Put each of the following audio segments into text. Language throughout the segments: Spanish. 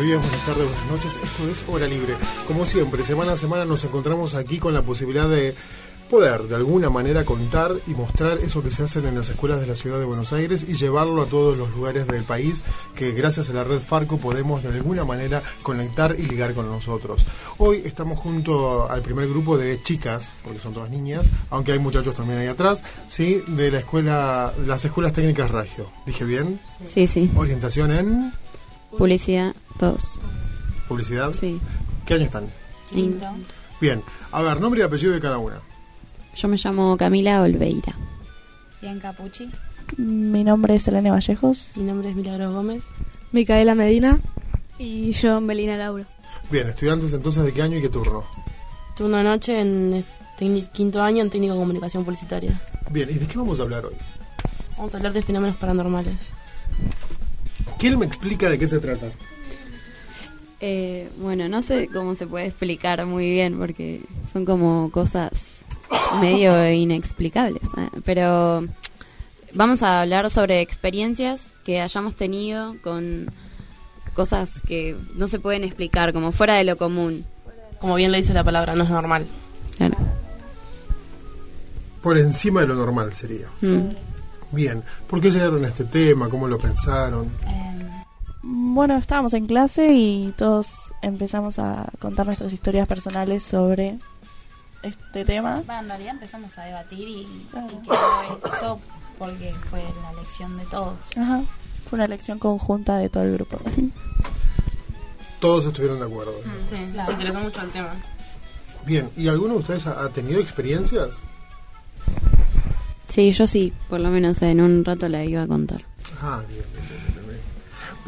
Buenos días, buenas tardes, buenas noches. Esto es Hora Libre. Como siempre, semana a semana nos encontramos aquí con la posibilidad de poder de alguna manera contar y mostrar eso que se hacen en las escuelas de la ciudad de Buenos Aires y llevarlo a todos los lugares del país que gracias a la red Farco podemos de alguna manera conectar y ligar con nosotros. Hoy estamos junto al primer grupo de chicas, porque son todas niñas, aunque hay muchachos también ahí atrás, ¿sí? de la escuela, las escuelas técnicas Ragio. ¿Dije bien? Sí, sí. Orientación en Publicidad, todos. publicidad. Sí. ¿Qué año están? Lindo. Bien. A ver, nombre y apellido de cada una. Yo me llamo Camila Olveira. Bianca Pucci. Mi nombre es Elena Vallejos. Mi nombre es Milagros Gómez. Micaela Medina. Y yo, Melina Laura. Bien, estudiantes entonces de qué año y qué turno. Turno de noche en técnic- quinto año en técnico de comunicación publicitaria. Bien, ¿y de qué vamos a hablar hoy? Vamos a hablar de fenómenos paranormales. ¿Quién me explica de qué se trata? Eh, bueno, no sé cómo se puede explicar muy bien porque son como cosas medio inexplicables. ¿eh? Pero vamos a hablar sobre experiencias que hayamos tenido con cosas que no se pueden explicar, como fuera de lo común. Como bien lo dice la palabra, no es normal. Claro. Por encima de lo normal sería. Mm. Bien, ¿por qué llegaron a este tema? ¿Cómo lo pensaron? Bueno, estábamos en clase y todos empezamos a contar nuestras historias personales sobre este tema. Bueno, en realidad empezamos a debatir y, Claro. y quedó esto porque fue la elección de todos. Ajá. Fue una elección conjunta de todo el grupo. Todos estuvieron de acuerdo. Sí, Claro. se interesó mucho el tema. Bien, ¿y alguno de ustedes ha, ha tenido experiencias? Sí, yo sí, por lo menos en un rato la iba a contar. Ah, bien, bien.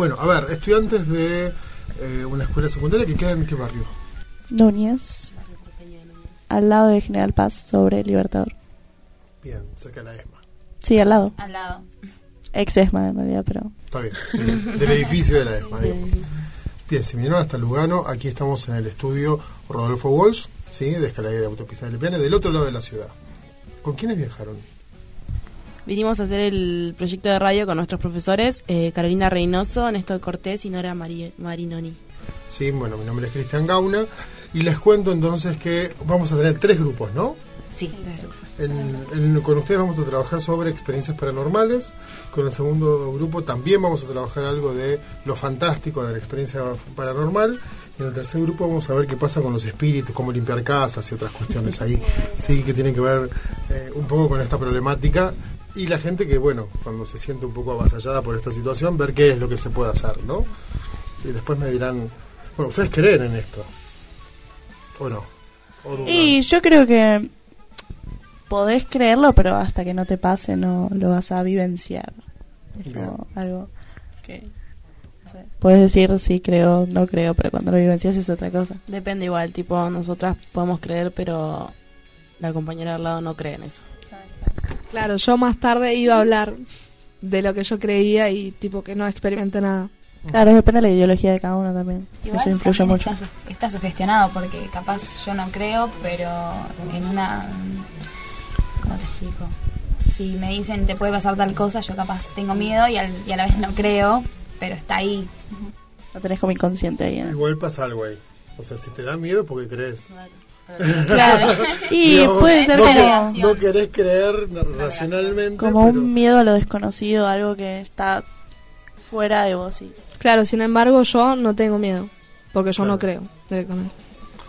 Bueno, a ver, estudiantes de eh, una escuela secundaria que queda en qué barrio. Núñez, al lado de General Paz, sobre Libertador. Bien, cerca de la ESMA. Sí, al lado. Al lado. Ex ESMA en realidad, pero... Está bien, sí, del edificio de la ESMA, digamos. Bien, si vinieron hasta Lugano, aquí estamos en el estudio Rodolfo Walsh, ¿sí? de Escalada de Autopista del Lepiane, del otro lado de la ciudad. ¿Con quiénes viajaron? Vinimos a hacer el proyecto de radio con nuestros profesores, eh, Carolina Reynoso, Néstor Cortés y Nora Mari- Marinoni. Sí, bueno, mi nombre es Cristian Gauna y les cuento entonces que vamos a tener tres grupos, ¿no? Sí, En- en- con ustedes vamos a trabajar sobre experiencias paranormales. Con el segundo grupo también vamos a trabajar algo de lo fantástico de la experiencia paranormal. Y en el tercer grupo vamos a ver qué pasa con los espíritus, cómo limpiar casas y otras cuestiones ahí. Sí, que tienen que ver eh, un poco con esta problemática. Y la gente que, bueno, cuando se siente un poco avasallada por esta situación, ver qué es lo que se puede hacer, ¿no? Y después me dirán, bueno, ¿ustedes creen en esto? ¿O no? Y yo creo que podés creerlo, pero hasta que no te pase no lo vas a vivenciar. Es como algo que... no sé, Puedes decir sí creo, no creo, pero cuando lo vivencias es otra cosa. Depende igual, tipo, nosotras podemos creer, pero la compañera de al lado no cree en eso. Claro, yo más tarde iba a hablar de lo que yo creía y tipo que no experimenté nada. Claro, depende de la ideología de cada uno también. Igual Eso influye también mucho. Está, su- está sugestionado porque capaz yo no creo, pero en una... ¿Cómo te explico? Si me dicen te puede pasar tal cosa, yo capaz tengo miedo y, al- y a la vez no creo, pero está ahí. Lo tenés como inconsciente ahí. ¿eh? Igual pasa algo ahí. O sea, si te da miedo porque crees. Claro. Y Digamos, puede ser no, como, no querés creer na- racionalmente. como pero- un miedo a lo desconocido, algo que está fuera de vos. Y... Claro, sin embargo, yo no tengo miedo, porque yo Claro. no creo directamente.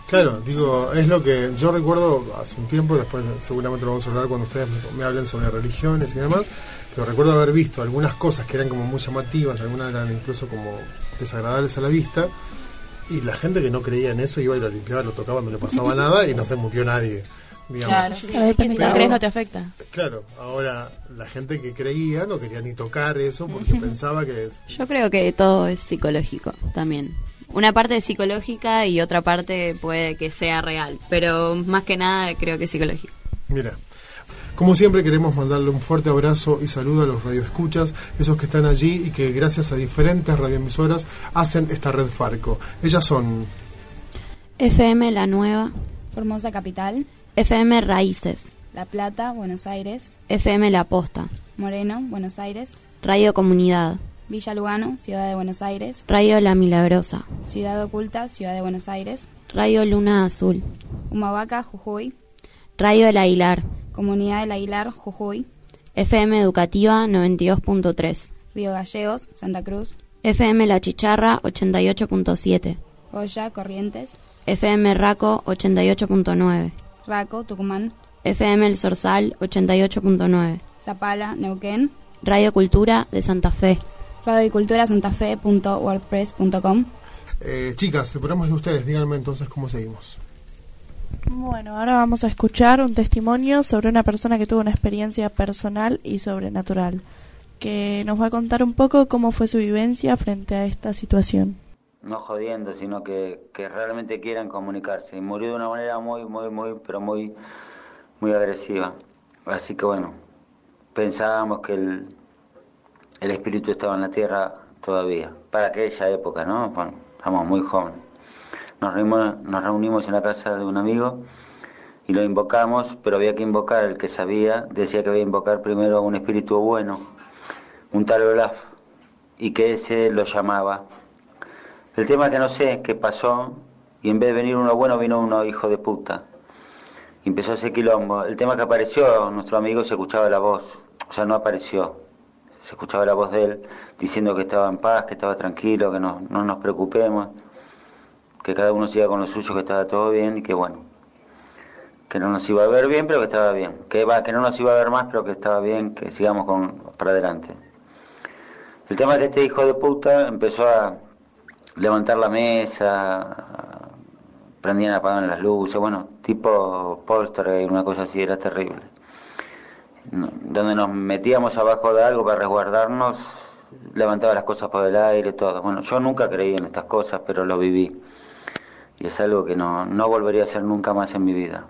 Claro, digo, es lo que yo recuerdo hace un tiempo, después seguramente lo vamos a hablar cuando ustedes me, me hablen sobre religiones y demás, pero recuerdo haber visto algunas cosas que eran como muy llamativas, algunas eran incluso como desagradables a la vista, y la gente que no creía en eso iba y lo limpiaba, lo tocaba, no le pasaba nada y no se murió nadie. Digamos. Claro, si no crees no te afecta. Claro, ahora la gente que creía no quería ni tocar eso porque pensaba que es... Yo creo que todo es psicológico también. una parte es psicológica y otra parte puede que sea real, pero más que nada creo que es psicológica. Mira, como siempre queremos mandarle un fuerte abrazo y saludo a los radioescuchas, esos que están allí y que gracias a diferentes radioemisoras hacen esta red Farco. Ellas son FM La Nueva, Formosa Capital, FM Raíces, La Plata, Buenos Aires, FM La Posta, Moreno, Buenos Aires, Radio Comunidad, Villa Lugano, Ciudad de Buenos Aires, Radio La Milagrosa, Ciudad Oculta, Ciudad de Buenos Aires, Radio Luna Azul, Humahuaca, Jujuy, Radio El Aguilar, Comunidad del Aguilar, Jujuy, FM Educativa 92.3, Río Gallegos, Santa Cruz, FM La Chicharra 88.7, Goya, Corrientes, FM Raco 88.9, Raco, Tucumán, FM El Sorsal 88.9, Zapala, Neuquén, Radio Cultura de Santa Fe. Radio y Cultura santafe.wordpress.com. Eh, chicas, el programa es de ustedes, díganme entonces cómo seguimos. Bueno, ahora vamos a escuchar un testimonio sobre una persona que tuvo una experiencia personal y sobrenatural, que nos va a contar un poco cómo fue su vivencia frente a esta situación. No jodiendo, sino que, realmente quieran comunicarse. Y murió de una manera muy, muy, muy, pero muy, muy agresiva. Así que bueno, pensábamos que el, el espíritu estaba en la tierra todavía, para aquella época, ¿no? Bueno, estamos muy jóvenes. Nos reunimos, nos reunimos en la casa de un amigo y lo invocamos, pero había que invocar, el que sabía, decía que había que invocar primero a un espíritu bueno, un tal Olaf, y que ese lo llamaba. El tema que no sé qué pasó, y en vez de venir uno bueno, vino uno hijo de puta. Y empezó ese quilombo. El tema que apareció nuestro amigo se escuchaba la voz, o sea, no apareció, se escuchaba la voz de él diciendo que estaba en paz, que estaba tranquilo, que no, no nos preocupemos, que cada uno siga con lo suyo, que estaba todo bien y que bueno, que no nos iba a ver bien, pero que estaba bien, que va, que no nos iba a ver más, pero que estaba bien, que sigamos con, para adelante. El tema es que este hijo de puta empezó a levantar la mesa, prendían apagaban las luces, bueno, tipo poltergeist, una cosa así, era terrible donde nos metíamos abajo de algo para resguardarnos, levantaba las cosas por el aire, todo. Bueno, yo nunca creí en estas cosas, pero lo viví. Y es algo que no, no volvería a hacer nunca más en mi vida.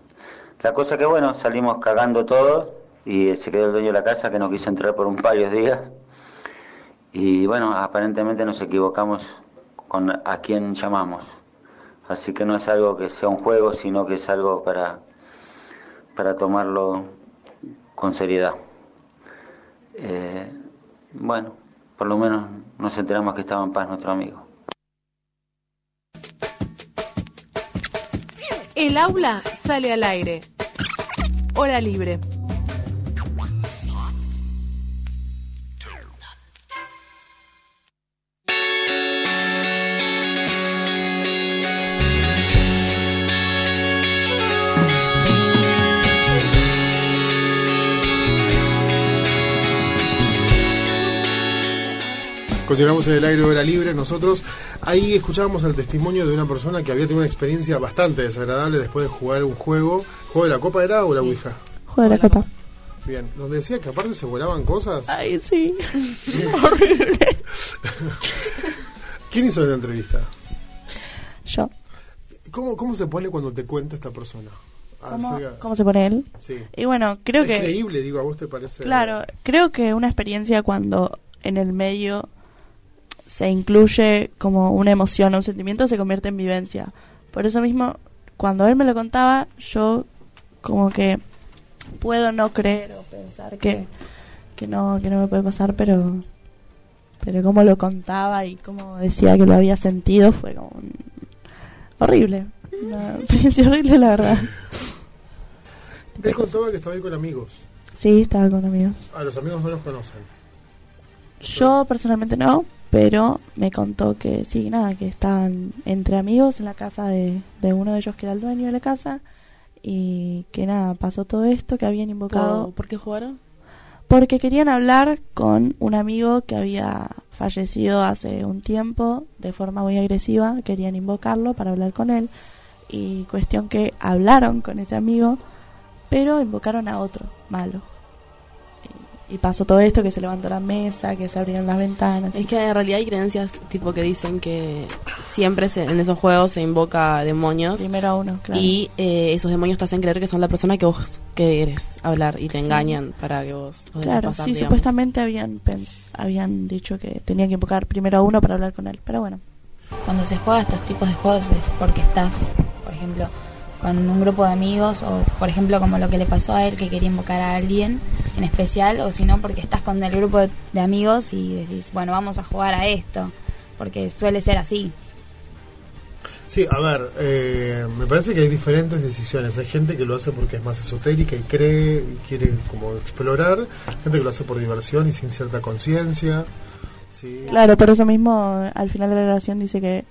La cosa que, bueno, salimos cagando todo y se quedó el dueño de la casa que no quiso entrar por un de días. Y bueno, aparentemente nos equivocamos con a quién llamamos. Así que no es algo que sea un juego, sino que es algo para, para tomarlo con seriedad. Eh, bueno, por lo menos nos enteramos que estaba en paz nuestro amigo. El aula sale al aire. Hora libre. Continuamos en el aire hora libre. Nosotros ahí escuchábamos el testimonio de una persona que había tenido una experiencia bastante desagradable después de jugar un juego. ¿Juego de la copa era o la ouija? Juego de la copa. Bien, donde decía que aparte se volaban cosas. Ay, sí. Horrible. ¿Quién hizo la entrevista? Yo. ¿Cómo, ¿Cómo se pone cuando te cuenta esta persona? ¿Cómo, ¿Cómo, se pone él? Sí. Y bueno, creo es que... Increíble, digo, a vos te parece... Claro, creo que una experiencia cuando en el medio se incluye como una emoción o un sentimiento, se convierte en vivencia. Por eso mismo, cuando él me lo contaba, yo como que puedo no creer o pensar que, que no que no me puede pasar, pero pero como lo contaba y como decía que lo había sentido fue como horrible. Una experiencia horrible, la verdad. Él contaba que estaba ahí con amigos. Sí, estaba con amigos. A los amigos no los conocen. Yo personalmente no, pero me contó que sí, nada, que estaban entre amigos en la casa de, de uno de ellos que era el dueño de la casa y que nada, pasó todo esto, que habían invocado... ¿Por, ¿por qué jugaron? Porque querían hablar con un amigo que había fallecido hace un tiempo de forma muy agresiva, querían invocarlo para hablar con él y cuestión que hablaron con ese amigo, pero invocaron a otro malo. Y, pasó todo esto, que se levantó la mesa, que se abrieron las ventanas. Es que en realidad hay creencias tipo que dicen que siempre se- en esos juegos se invoca demonios Primero a uno, claro. y eh, esos demonios te hacen creer que son la persona que vos querés hablar y te engañan para que vos los dejes Claro, pasar, sí, digamos. supuestamente habían pens- habían dicho que tenían que invocar primero a uno para hablar con él, pero bueno. Cuando se juega estos tipos de juegos es porque estás, por ejemplo, con un grupo de amigos o, por ejemplo, como lo que le pasó a él que quería invocar a alguien en especial o si no porque estás con el grupo de, de amigos y decís, bueno, vamos a jugar a esto, porque suele ser así. Sí, a ver, eh, me parece que hay diferentes decisiones. Hay gente que lo hace porque es más esotérica y cree, y quiere como explorar. Gente que lo hace por diversión y sin cierta conciencia. Sí. Claro, por eso mismo al final de la grabación dice que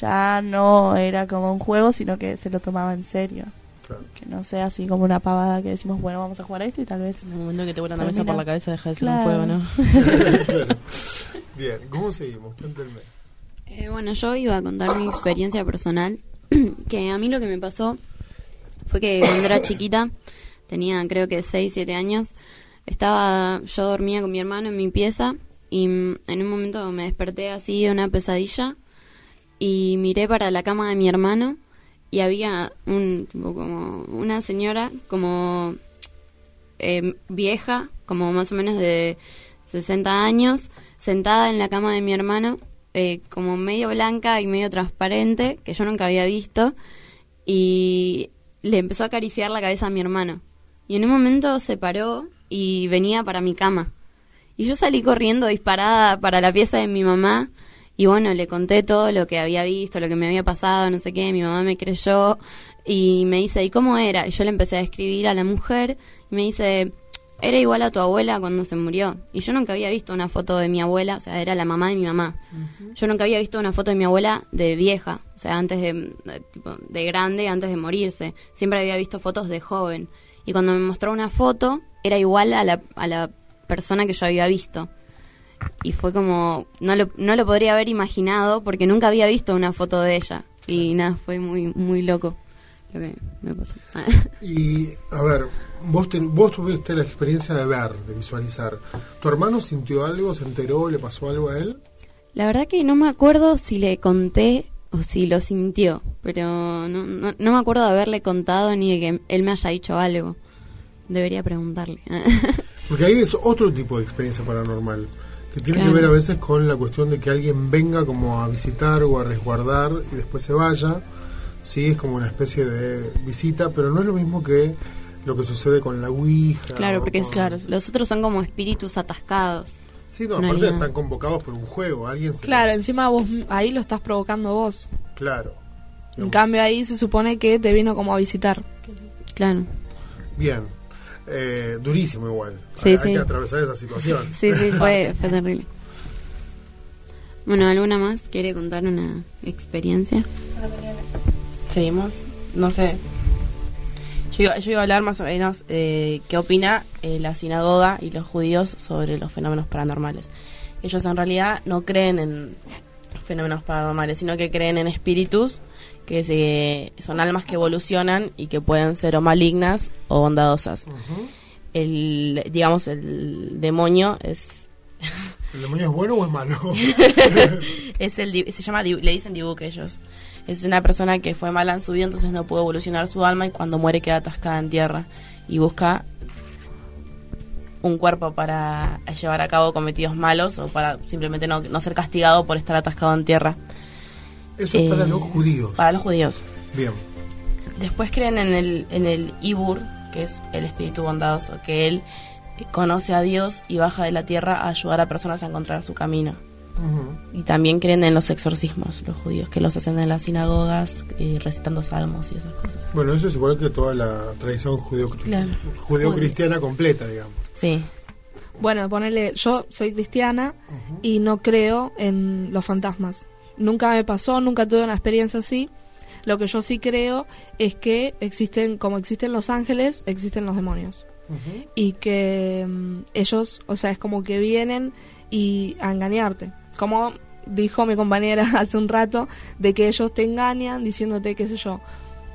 ya no era como un juego, sino que se lo tomaba en serio. Claro. Que no sea así como una pavada que decimos, bueno, vamos a jugar a esto y tal vez... En el momento que te vuelan la mesa por la cabeza deja de ser Claro. un juego, ¿no? Claro. Bien, ¿cómo seguimos? Cuéntenme. Eh, bueno, yo iba a contar mi experiencia personal, que a mí lo que me pasó fue que cuando era chiquita, tenía creo que 6, 7 años, estaba, yo dormía con mi hermano en mi pieza y mm, en un momento me desperté así de una pesadilla y miré para la cama de mi hermano y había un tipo como una señora como eh, vieja, como más o menos de 60 años, sentada en la cama de mi hermano, eh, como medio blanca y medio transparente, que yo nunca había visto, y le empezó a acariciar la cabeza a mi hermano. Y en un momento se paró y venía para mi cama. Y yo salí corriendo disparada para la pieza de mi mamá. Y bueno, le conté todo lo que había visto, lo que me había pasado, no sé qué. Mi mamá me creyó y me dice, ¿y cómo era? Y yo le empecé a escribir a la mujer y me dice, era igual a tu abuela cuando se murió. Y yo nunca había visto una foto de mi abuela, o sea, era la mamá de mi mamá. Yo nunca había visto una foto de mi abuela de vieja, o sea, antes de, de, tipo, de grande, antes de morirse. Siempre había visto fotos de joven. Y cuando me mostró una foto, era igual a la, a la persona que yo había visto. Y fue como, no lo, no lo podría haber imaginado porque nunca había visto una foto de ella. Y nada, fue muy, muy loco lo que me pasó. Y, a ver, vos, ten- vos tuviste la experiencia de ver, de visualizar. ¿Tu hermano sintió algo, se enteró, le pasó algo a él? La verdad que no me acuerdo si le conté o si lo sintió, pero no, no, no me acuerdo de haberle contado ni de que él me haya dicho algo. Debería preguntarle. Porque ahí es otro tipo de experiencia paranormal, que tiene Claro. que ver a veces con la cuestión de que alguien venga como a visitar o a resguardar y después se vaya. Sí, es como una especie de visita, pero no es lo mismo que lo que sucede con la Ouija. claro, porque es- con- los otros son como espíritus atascados. Sí, no, aparte están convocados por un juego, alguien se... Claro, encima vos ahí lo estás provocando vos. Claro. En cambio ahí se supone que te vino como a visitar. Claro. Bien. Eh, durísimo igual. Sí, hay, que atravesar esa situación. Sí, sí, fue, fue terrible. Bueno, ¿alguna más quiere contar una experiencia? Seguimos. No sé. Yo iba, yo iba a hablar más o menos eh, qué opina eh, la sinagoga y los judíos sobre los fenómenos paranormales. Ellos en realidad no creen en fenómenos paranormales, sino que creen en espíritus, que se- son almas que evolucionan y que pueden ser o malignas o bondadosas. El, digamos, el demonio es ¿El demonio es bueno o es malo? es el se llama le dicen dibuque ellos es una persona que fue mala en su vida entonces no pudo evolucionar su alma y cuando muere queda atascada en tierra y busca un cuerpo para llevar a cabo cometidos malos o para simplemente no, no ser castigado por estar atascado en tierra Eso es para los judíos. para los judíos Bien. Después creen en el, en el Ibur, que es el espíritu bondadoso, que él conoce a Dios y baja de la tierra a ayudar a personas a encontrar su camino. Y también creen en los exorcismos, los judíos, que los hacen en las sinagogas, eh, recitando salmos y esas cosas. Bueno, eso es igual que toda la tradición Claro. judeo-cristiana completa, digamos. Sí. Bueno, ponele, yo soy cristiana y no creo en los fantasmas. Nunca me pasó, nunca tuve una experiencia así. Lo que yo sí creo es que existen, como existen los ángeles, existen los demonios. Y que mm, ellos, o sea, es como que vienen y a engañarte. Como dijo mi compañera hace un rato, de que ellos te engañan diciéndote, qué sé yo,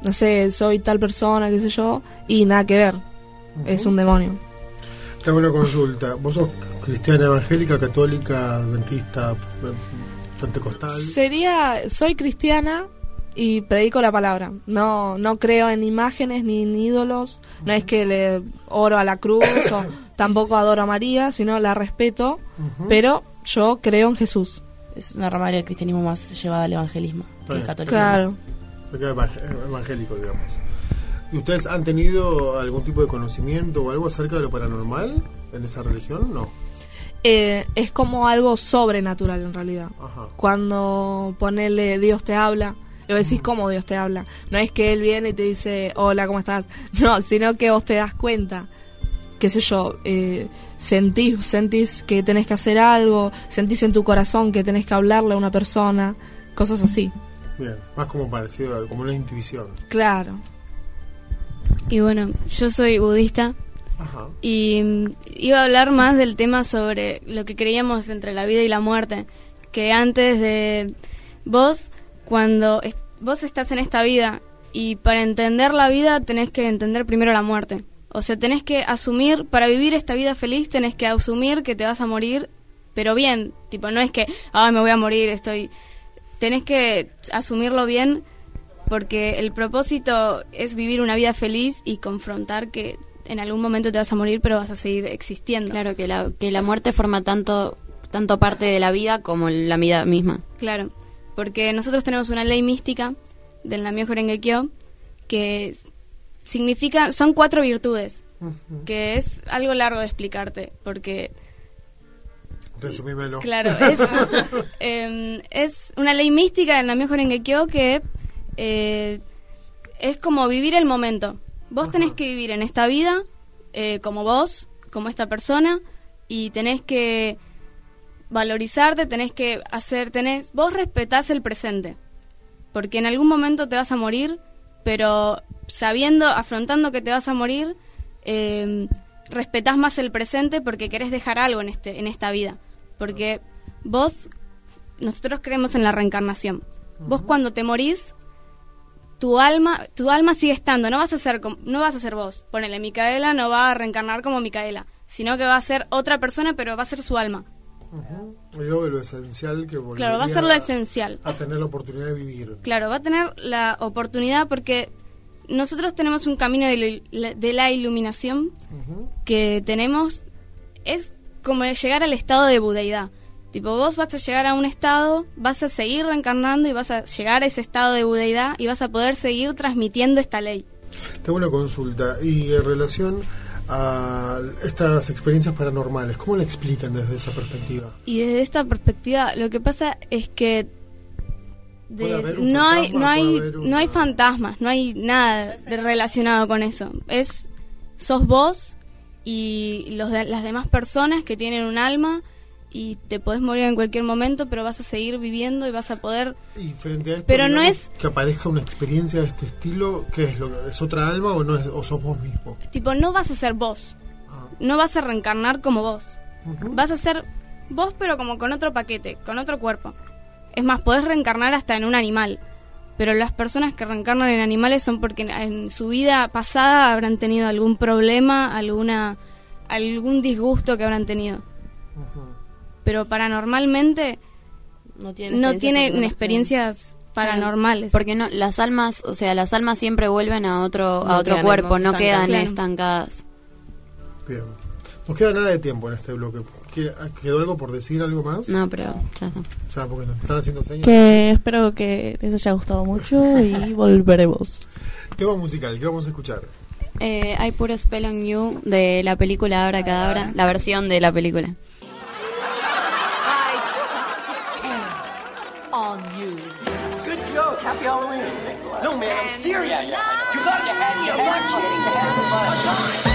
no sé, soy tal persona, qué sé yo, y nada que ver. Es un demonio. Te hago una consulta. ¿Vos sos cristiana evangélica, católica, adventista, pentecostal? Sería, soy cristiana y predico la palabra. No, no creo en imágenes ni en ídolos. No es que le oro a la cruz o tampoco adoro a María, sino la respeto. Pero yo creo en Jesús. Es una rama del cristianismo más llevada al evangelismo, el catolicismo. Claro. Evangélico, digamos. ¿Y ustedes han tenido algún tipo de conocimiento o algo acerca de lo paranormal en esa religión? No. Eh, es como algo sobrenatural en realidad. Ajá. Cuando ponele Dios te habla, y vos decís cómo Dios te habla. No es que Él viene y te dice, hola, ¿cómo estás? No, sino que vos te das cuenta, qué sé yo, eh, sentís, sentís que tenés que hacer algo, sentís en tu corazón que tenés que hablarle a una persona, cosas así. Bien, más como parecido, a- como una intuición. Claro. Y bueno, yo soy budista Y iba a hablar más del tema sobre lo que creíamos entre la vida y la muerte. Que antes de vos, cuando vos estás en esta vida y para entender la vida tenés que entender primero la muerte. O sea, tenés que asumir, para vivir esta vida feliz tenés que asumir que te vas a morir, pero bien. Tipo, no es que, ay, me voy a morir, estoy... Tenés que asumirlo bien porque el propósito es vivir una vida feliz y confrontar que en algún momento te vas a morir, pero vas a seguir existiendo. Claro, que la, que la muerte forma tanto, tanto parte de la vida como la vida misma. Claro, porque nosotros tenemos una ley mística del Namyo Horengekyo que significa, son cuatro virtudes, que es algo largo de explicarte, porque Resumímelo. Claro, es, em, es una ley mística del Namyo Horengekyo que eh, es como vivir el momento. Vos tenés que vivir en esta vida eh, como vos, como esta persona, y tenés que valorizarte, tenés que hacer, tenés, vos respetás el presente, porque en algún momento te vas a morir, pero sabiendo, afrontando que te vas a morir, eh, respetás más el presente porque querés dejar algo en este, en esta vida, porque vos, nosotros creemos en la reencarnación. Vos cuando te morís, tu alma, tu alma sigue estando, no vas a ser, no vas a ser vos. Ponele, Micaela no va a reencarnar como Micaela, sino que va a ser otra persona, pero va a ser su alma. De lo esencial que Claro, va a ser lo esencial. A tener la oportunidad de vivir. Claro, va a tener la oportunidad porque nosotros tenemos un camino de, la- de la iluminación que tenemos, es como llegar al estado de budeidad. Tipo, vos vas a llegar a un estado, vas a seguir reencarnando y vas a llegar a ese estado de budeidad y vas a poder seguir transmitiendo esta ley. Tengo una consulta. Y en relación a estas experiencias paranormales, ¿cómo la explican desde esa perspectiva? Y desde esta perspectiva, lo que pasa es que de- no hay no hay haber no hay fantasmas, no hay nada de relacionado con eso. Es sos vos y los de- las demás personas que tienen un alma y te podés morir en cualquier momento, pero vas a seguir viviendo y vas a poder Y frente a esto, Pero no es- que aparezca una experiencia de este estilo, ¿qué es? Lo, que- ¿Es otra alma o no es, o sos vos mismo? tipo no vas a ser vos. No vas a reencarnar como vos. Vas a ser vos pero como con otro paquete, con otro cuerpo. Es más, podés reencarnar hasta en un animal. Pero las personas que reencarnan en animales son porque en, en su vida pasada habrán tenido algún problema, alguna algún disgusto que habrán tenido. Pero paranormalmente no no tienen experiencias paranormales. Porque no, las almas, o sea, las almas siempre vuelven a otro, No a otro cuerpo, no quedan estancadas. Bien. Nos queda nada de tiempo en este bloque. ¿Qué- ¿Quedó algo por decir, algo más? No, pero ya está. O sea, porque nos están haciendo señas. Que espero que les haya gustado mucho y volveremos. Tema musical, ¿qué vamos a escuchar? Eh, I Put a Spell on You de la película Abra Cadabra, la versión de la película. On you. Good joke. Happy Halloween. Thanks a lot. No, man, I'm serious. You got your head in your head.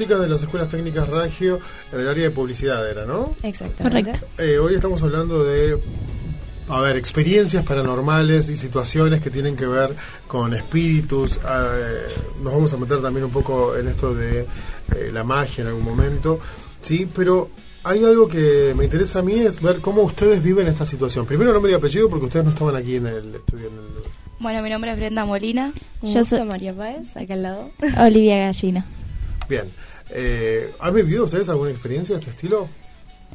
Chicas de las escuelas técnicas Ragio en el área de publicidad, ¿era, no? Exactamente. Eh, hoy estamos hablando de, a ver, experiencias paranormales y situaciones que tienen que ver con espíritus. eh, nos vamos a meter también un poco en esto de eh, la magia en algún momento, ¿sí? Pero hay algo que me interesa a mí es ver cómo ustedes viven esta situación. Primero nombre y apellido porque ustedes no estaban aquí en el estudio. en el- Bueno, mi nombre es Brenda Molina. Un Yo gusto, soy- María Páez, acá al lado. Olivia Gallina. Bien. Eh, ¿Han vivido ustedes alguna experiencia de este estilo?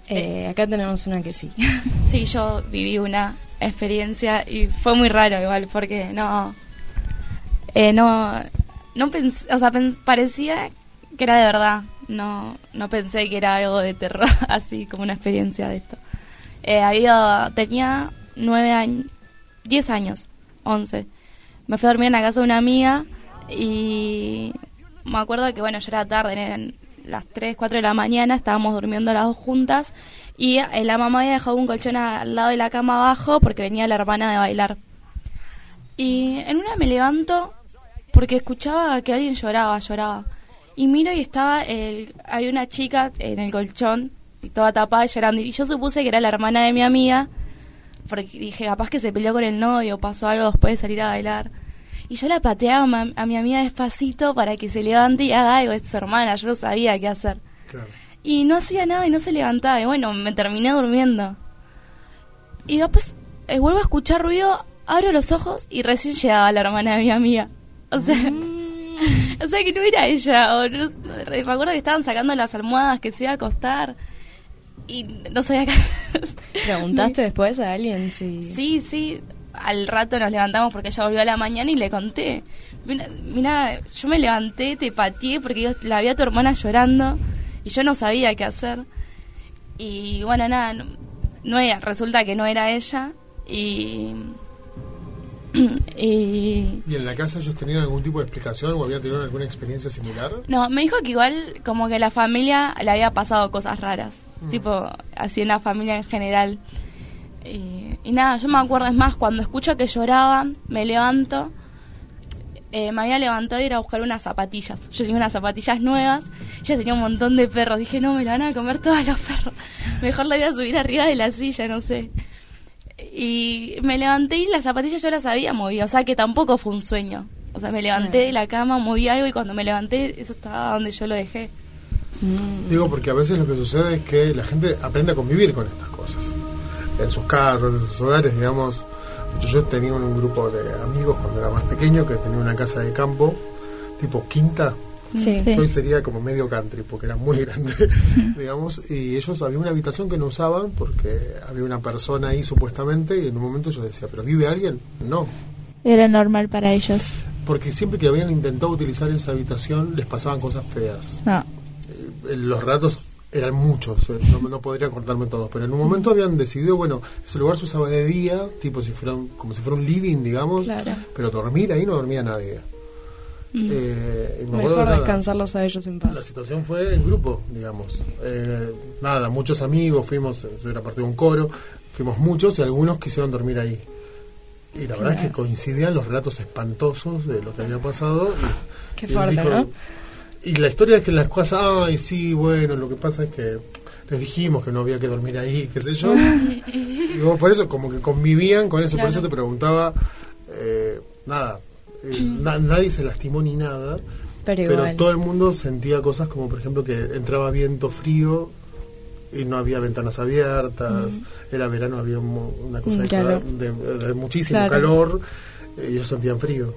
Eh, acá tenemos una que sí. Sí, yo viví una experiencia y fue muy raro igual porque no... Eh, no... No pensé, o sea, pen- parecía que era de verdad. No, no pensé que era algo de terror, así como una experiencia de esto. Eh, había, tenía nueve años, diez años, once. Me fui a dormir en la casa de una amiga y me acuerdo que, bueno, ya era tarde, eran las 3, 4 de la mañana, estábamos durmiendo las dos juntas y eh, la mamá había dejado un colchón al lado de la cama abajo porque venía la hermana de bailar. Y en una me levanto porque escuchaba que alguien lloraba, lloraba. Y miro y estaba, el, había una chica en el colchón, toda tapada llorando. Y yo supuse que era la hermana de mi amiga, porque dije, capaz que se peleó con el novio, pasó algo después de salir a bailar. Y yo la pateaba a, mi amiga despacito para que se levante y haga algo, es su hermana, yo no sabía qué hacer. Y no hacía nada y no se levantaba. Y bueno, me terminé durmiendo. Y después eh, vuelvo a escuchar ruido, abro los ojos y recién llegaba la hermana de mi amiga. O sea, o sea que no era ella. O no- me acuerdo que estaban sacando las almohadas que se iba a acostar. Y no sabía qué hacer. ¿Preguntaste después a alguien si...? Sí, sí. Al rato nos levantamos porque ella volvió a la mañana y le conté. Mira, yo me levanté, te pateé porque yo la vi a tu hermana llorando y yo no sabía qué hacer. Y bueno, nada, no, no era, resulta que no era ella y... y ¿Y en la casa ellos tenían algún tipo de explicación o habían tenido alguna experiencia similar? No, me dijo que igual como que la familia le había pasado cosas raras, tipo así en la familia en general. Y, y nada, yo me acuerdo, es más, cuando escucho que lloraban, me levanto, eh, me había levantado y ir a buscar unas zapatillas. Yo tenía unas zapatillas nuevas, ella tenía un montón de perros, dije, no, me la van a comer todos los perros, mejor la voy a subir arriba de la silla, no sé. Y me levanté y las zapatillas yo las había movido, o sea que tampoco fue un sueño. O sea, me levanté de la cama, moví algo y cuando me levanté, eso estaba donde yo lo dejé. Digo porque a veces lo que sucede es que la gente aprende a convivir con estas cosas. En sus casas, en sus hogares, digamos. Yo tenía un, grupo de amigos cuando era más pequeño que tenía una casa de campo, tipo quinta. Sí. que Hoy sería como medio country porque era muy grande, digamos. Y ellos había una habitación que no usaban porque había una persona ahí supuestamente. Y en un momento yo decía, ¿pero vive alguien? No. Era normal para ellos. Porque siempre que habían intentado utilizar esa habitación les pasaban cosas feas. No. Eh, los ratos eran muchos, eh, no, no podría contarme todos, pero en un momento habían decidido, bueno, ese lugar se usaba de día, tipo si fuera un- como si fuera un living, digamos, Claro. pero dormir ahí no dormía nadie. Mm. Eh, me Mejor nada, descansarlos a ellos en La paz. situación fue en grupo, digamos. Eh, nada, muchos amigos, fuimos, eh, yo era parte de un coro, fuimos muchos y algunos quisieron dormir ahí. Y la verdad es que coincidían los relatos espantosos de lo que había pasado. Qué fuerte, ¿no? Y la historia es que las cosas, ay, sí, bueno, lo que pasa es que les dijimos que no había que dormir ahí, qué sé yo. y vos por eso, como que convivían con eso, por eso te preguntaba, eh, nada, eh, na- nadie se lastimó ni nada, Pero todo el mundo sentía cosas como, por ejemplo, que entraba viento frío y no había ventanas abiertas, era verano, había una cosa Mm, de, claro. de- de muchísimo Claro. calor, y ellos sentían frío.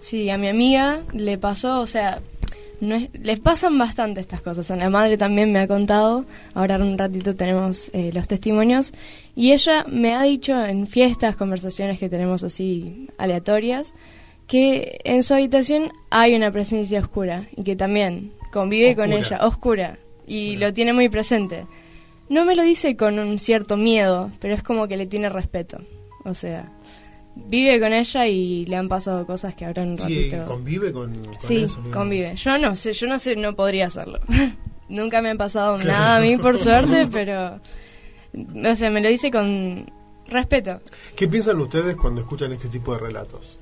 Sí, a mi amiga le pasó, o sea, no es- les pasan bastante estas cosas. La madre también me ha contado, ahora en un ratito tenemos eh, los testimonios, y ella me ha dicho en fiestas, conversaciones que tenemos así aleatorias, que en su habitación hay una presencia oscura y que también convive con ella, oscura, y lo tiene muy presente. No me lo dice con un cierto miedo, pero es como que le tiene respeto. O sea, vive con ella y le han pasado cosas que ahora un Y ratito. convive con, con sí, eso. convive. Yo no sé, yo no sé, no podría hacerlo. Nunca me ha pasado Claro. nada a mí por suerte, pero o sea, me lo dice con respeto. ¿Qué piensan ustedes cuando escuchan este tipo de relatos?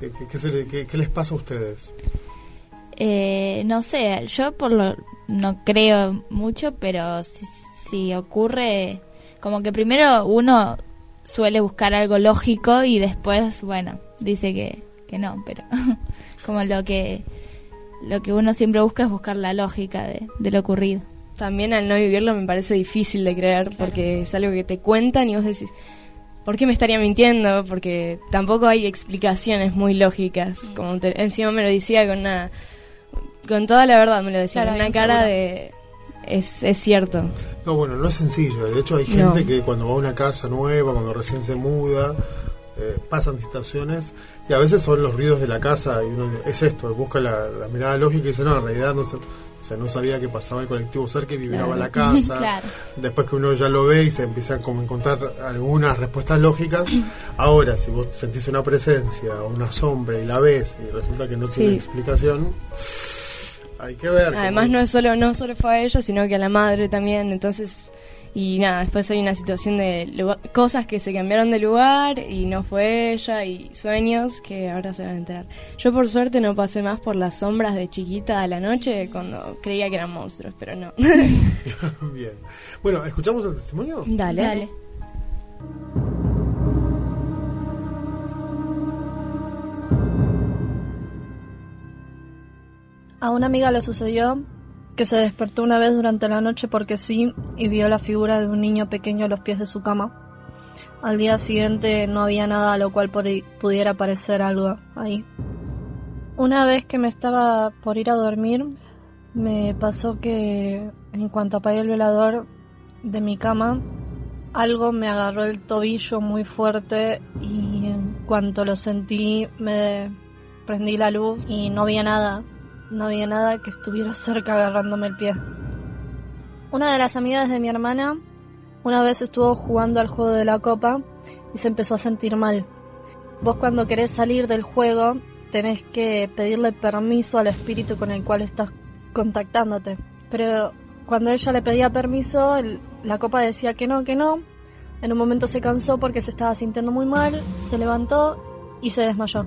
¿Qué, qué- qué se le- qué- qué les pasa a ustedes? Eh, no sé, yo por lo no creo mucho, pero si, si ocurre, como que primero uno suele buscar algo lógico y después, bueno, dice que, que no, pero como lo que lo que uno siempre busca es buscar la lógica de, de lo ocurrido. También al no vivirlo me parece difícil de creer porque es algo que te cuentan y vos decís, ¿por qué me estaría mintiendo? Porque tampoco hay explicaciones muy lógicas. Mm. Como te- encima me lo decía con una con toda la verdad me lo decía, Claro, con una cara de es, es cierto. No, bueno, no es sencillo. De hecho, hay No. gente que cuando va a una casa nueva, cuando recién se muda, eh, pasan situaciones y a veces son los ruidos de la casa y uno es esto, busca la, la mirada lógica y dice, no, en realidad no, o sea, no sabía que pasaba el colectivo cerca y vibraba Claro. la casa. Claro. Después que uno ya lo ve y se empieza como a encontrar algunas respuestas lógicas. Ahora, si vos sentís una presencia o una sombra y la ves y resulta que no tiene explicación, hay que ver. Además cómo- no es solo no solo fue a ella, sino que a la madre también, entonces y nada, después hay una situación de lugar- cosas que se cambiaron de lugar y no fue ella y sueños que ahora se van a enterar. Yo por suerte no pasé más por las sombras de chiquita a la noche cuando creía que eran monstruos, pero no. Bien. Bueno, ¿escuchamos el testimonio? Dale. Dale. A una amiga le sucedió que se despertó una vez durante la noche porque sí y vio la figura de un niño pequeño a los pies de su cama. Al día siguiente no había nada a lo cual pudiera parecer algo ahí. Una vez que me estaba por ir a dormir, me pasó que en cuanto apagué el velador de mi cama, algo me agarró el tobillo muy fuerte y en cuanto lo sentí me prendí la luz y no había nada, no había nada que estuviera cerca agarrándome el pie. Una de las amigas de mi hermana una vez estuvo jugando al juego de la copa y se empezó a sentir mal. Vos cuando querés salir del juego tenés que pedirle permiso al espíritu con el cual estás contactándote. Pero cuando ella le pedía permiso, el- la copa decía que no, que no. En un momento se cansó porque se estaba sintiendo muy mal, se levantó y se desmayó.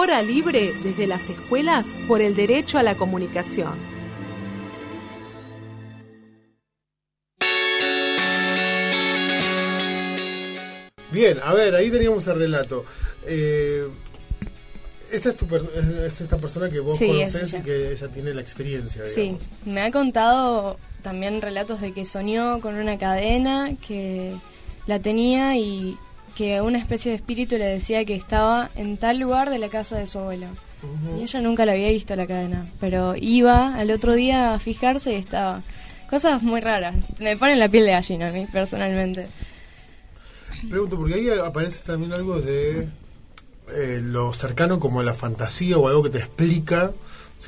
Hora libre desde las escuelas por el derecho a la comunicación. Bien, a ver, ahí teníamos el relato. Eh, esta es, tu per- es esta persona que vos Sí, conocés y que ella tiene la experiencia, Sí, me ha contado también relatos de que soñó con una cadena, que la tenía y que una especie de espíritu le decía que estaba en tal lugar de la casa de su abuelo. Y ella nunca la había visto la cadena, pero iba al otro día a fijarse y estaba. Cosas muy raras. Me ponen la piel de gallina a mí, personalmente. Pregunto, porque ahí aparece también algo de eh, lo cercano como la fantasía o algo que te explica,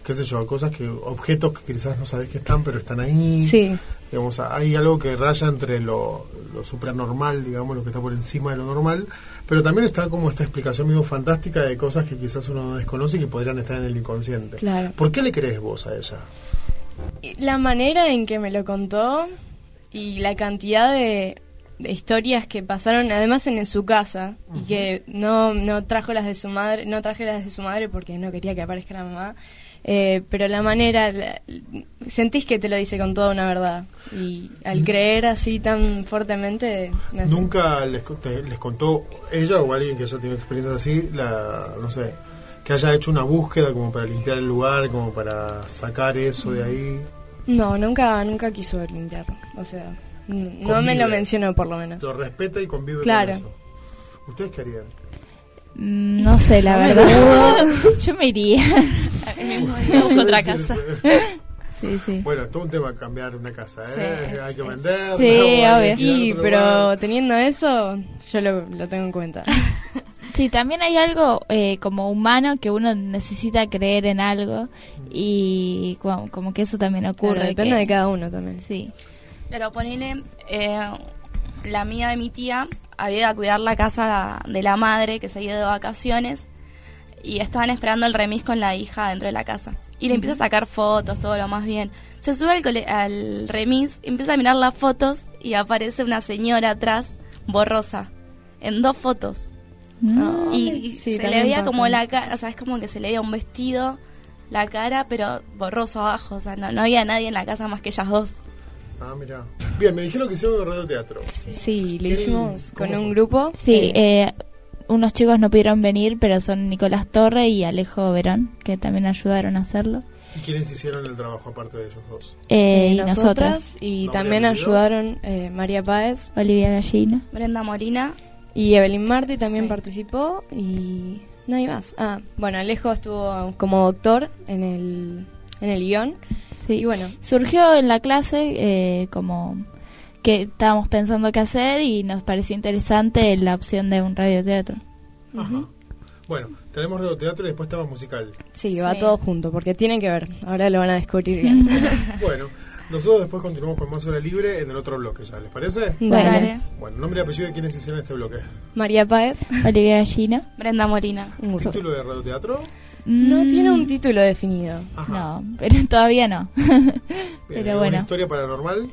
qué sé yo, cosas que, objetos que quizás no sabes que están, pero están ahí. Sí. Digamos, hay algo que raya entre lo, lo supranormal, digamos, lo que está por encima de lo normal, pero también está como esta explicación medio fantástica de cosas que quizás uno no desconoce y que podrían estar en el inconsciente. Claro. ¿Por qué le crees vos a ella? La manera en que me lo contó y la cantidad de, de historias que pasaron además en, en su casa y que no, no trajo las de su madre, no traje las de su madre porque no quería que aparezca la mamá. Eh, pero la manera, la- sentís que te lo dice con toda una verdad. Y al creer así tan fuertemente, me ¿Nunca les, co- te- les contó ella o alguien que haya tenido experiencias así, la, no sé, que haya hecho una búsqueda como para limpiar el lugar, como para sacar eso de ahí? No, nunca, nunca quiso limpiarlo. O sea, no me lo mencionó por lo menos. Lo respeta y convive Claro. con eso. ¿Ustedes qué harían? Mm, No sé, la verdad. Yo me iría. Busco otra casa. sí. Sí. Bueno, es todo un tema cambiar una casa, ¿eh? Hay que vender. Sí, obvio. Y, pero lugar. teniendo eso, yo lo, lo tengo en cuenta. Sí, también hay algo eh, como humano que uno necesita creer en algo y como, como que eso también ocurre. Claro, depende que- de cada uno también. Sí. Claro, ponele, eh, la amiga de mi tía había ido a cuidar la casa de la madre que se ha ido de vacaciones y estaban esperando el remis con la hija dentro de la casa. Y le empieza a sacar fotos, todo lo más bien. Se sube al, cole- al remis, empieza a mirar las fotos y aparece una señora atrás, borrosa, en dos fotos. Y, y Sí, se le veía pasa como la cara, o sea, es como que se le veía un vestido, la cara, pero borroso abajo. O sea, no, no había nadie en la casa más que ellas dos. Ah, mira. Bien, me dijeron que hicieron un radioteatro. Sí, lo ¿Qué- hicimos con un grupo. Sí, Eh, eh, unos chicos no pudieron venir, pero son Nicolás Torre y Alejo Verón, que también ayudaron a hacerlo. ¿Y quiénes hicieron el trabajo aparte de ellos dos? Eh, y nosotras y ¿Nombre, también ayudaron eh, María Páez Olivia Gallina. Brenda Molina. y Evelyn Martí también Sí. participó y nadie más. Ah, bueno, Alejo estuvo como doctor en el, en el guion. Sí. Y bueno, Surgió en la clase eh, como que estábamos pensando qué hacer y nos pareció interesante la opción de un radioteatro. Ajá. Bueno, tenemos radioteatro y después tema musical. sí, va Sí. todo junto porque tienen que ver. Ahora lo van a descubrir bien. Bueno, nosotros después continuamos con más hora libre en el otro bloque ya, ¿les parece? Dale. Bueno, nombre y apellido de quienes hicieron este bloque. María Páez. Olivia Gallina. Brenda Molina. un gusto. ¿Título de radioteatro? No Mm, tiene un título definido. Ajá. No, pero todavía no. Bien, pero ¿alguna bueno, historia paranormal?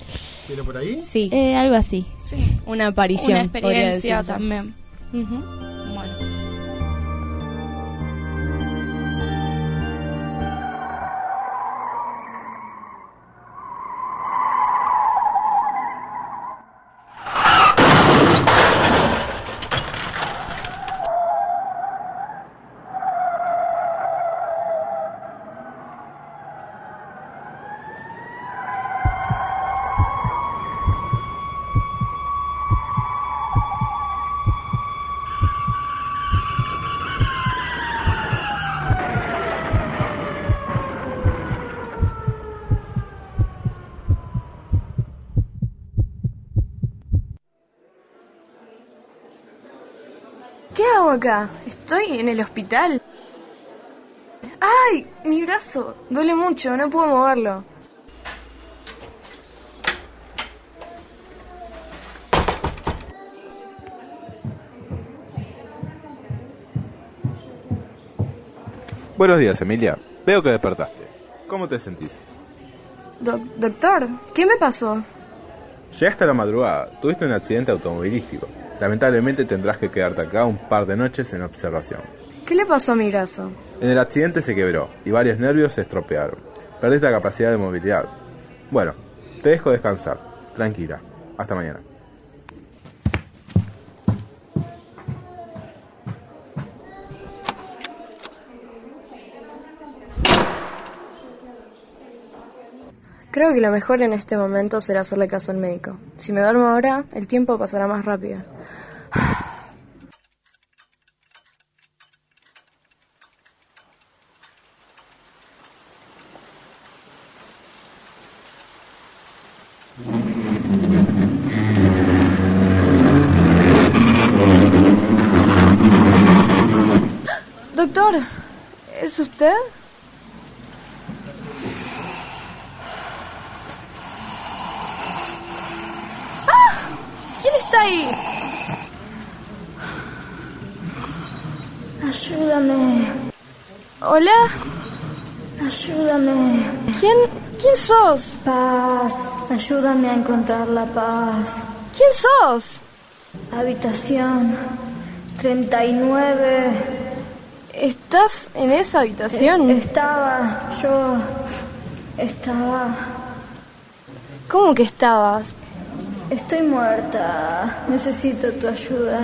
¿Viene por ahí? Sí, eh, algo así. Sí. una aparición. Una experiencia también. Ujú. Bueno. Hago acá? Estoy en el hospital. ¡Ay! Mi brazo. Duele mucho, no puedo moverlo. Buenos días, Emilia. Veo que despertaste. ¿Cómo te sentís? Doc- doctor, ¿qué me pasó? Llegaste a la madrugada. Tuviste un accidente automovilístico. Lamentablemente tendrás que quedarte acá un par de noches en observación. ¿Qué le pasó a mi brazo? En el accidente se quebró y varios nervios se estropearon. Perdiste la capacidad de movilidad. Bueno, te dejo descansar. Tranquila. Hasta mañana. Creo que lo mejor en este momento será hacerle caso al médico. Si me duermo ahora, el tiempo pasará más rápido. ¿Es usted? ¡Ah! ¿Quién está ahí? Ayúdame, ¿Hola? ayúdame. ¿Quién, quién sos? Paz, ayúdame a encontrar la paz. ¿Quién sos? Habitación 39. ¿Estás en esa habitación? Eh, Estaba, yo estaba. ¿Cómo que estabas? Estoy muerta. Necesito tu ayuda.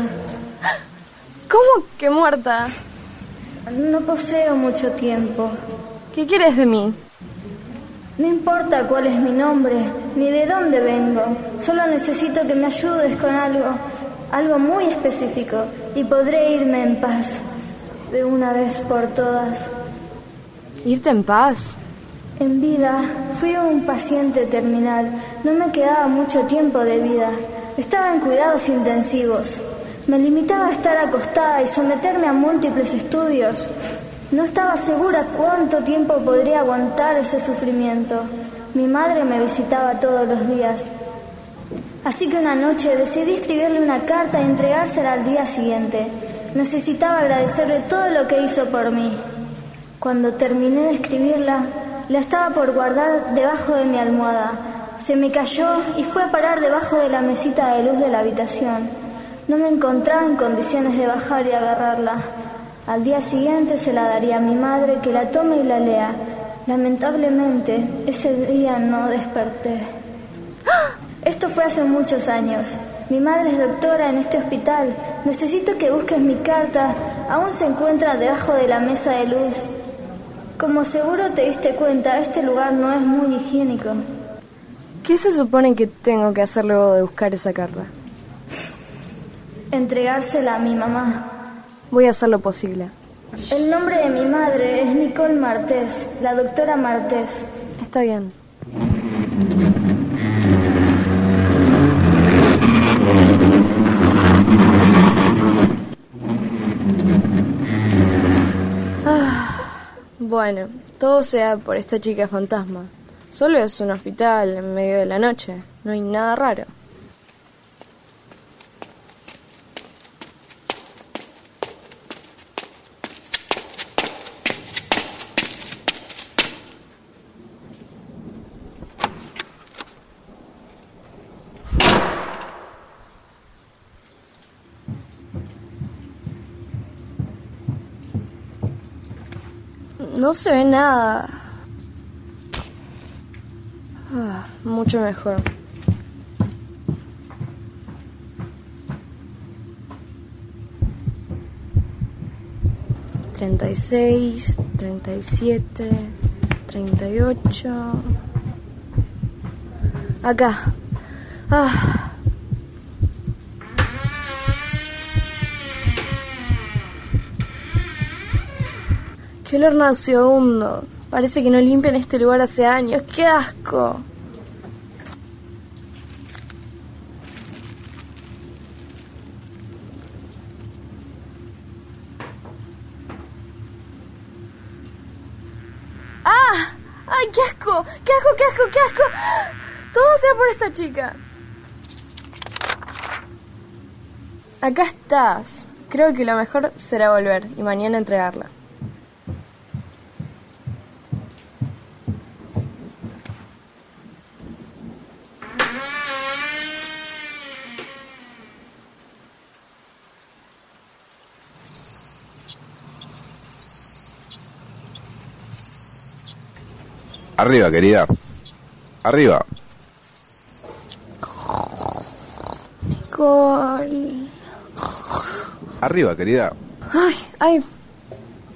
¿Cómo que muerta? No poseo mucho tiempo. ¿Qué quieres de mí? No importa cuál es mi nombre, ni de dónde vengo. Solo necesito que me ayudes con algo, algo muy específico, y podré irme en paz, de una vez por todas. ¿Irte en paz? En vida fui un paciente terminal. No me quedaba mucho tiempo de vida. Estaba en cuidados intensivos. Me limitaba a estar acostada y someterme a múltiples estudios. No estaba segura cuánto tiempo podría aguantar ese sufrimiento. Mi madre me visitaba todos los días. Así que una noche decidí escribirle una carta y entregársela al día siguiente. Necesitaba agradecerle todo lo que hizo por mí. Cuando terminé de escribirla, la estaba por guardar debajo de mi almohada. Se me cayó y fue a parar debajo de la mesita de luz de la habitación. No me encontraba en condiciones de bajar y agarrarla. Al día siguiente se la daría a mi madre que la tome y la lea. Lamentablemente, ese día no desperté. ¡Ah! Esto fue hace muchos años. Mi madre es doctora en este hospital. Necesito que busques mi carta. Aún se encuentra debajo de la mesa de luz. Como seguro te diste cuenta, este lugar no es muy higiénico. ¿Qué se supone que tengo que hacer luego de buscar esa carta? Entregársela a mi mamá. Voy a hacer lo posible. El nombre de mi madre es Nicole Martés, la doctora Martés. Está bien. Ah, bueno, todo sea por esta chica fantasma. Solo es un hospital en medio de la noche. No hay nada raro. No se ve nada. Ah, mucho mejor. Treinta y seis, treinta y siete, treinta y ocho. Acá. Ah. Qué olor nauseabundo. Parece que no limpian este lugar hace años. ¡Qué asco! ¡Ah! ¡Ay, qué asco! ¡Qué asco, qué asco, qué asco! Todo sea por esta chica. Acá estás. Creo que lo mejor será volver y mañana entregarla. Arriba, querida. Arriba. Nicole. Arriba, querida. Ay, ay.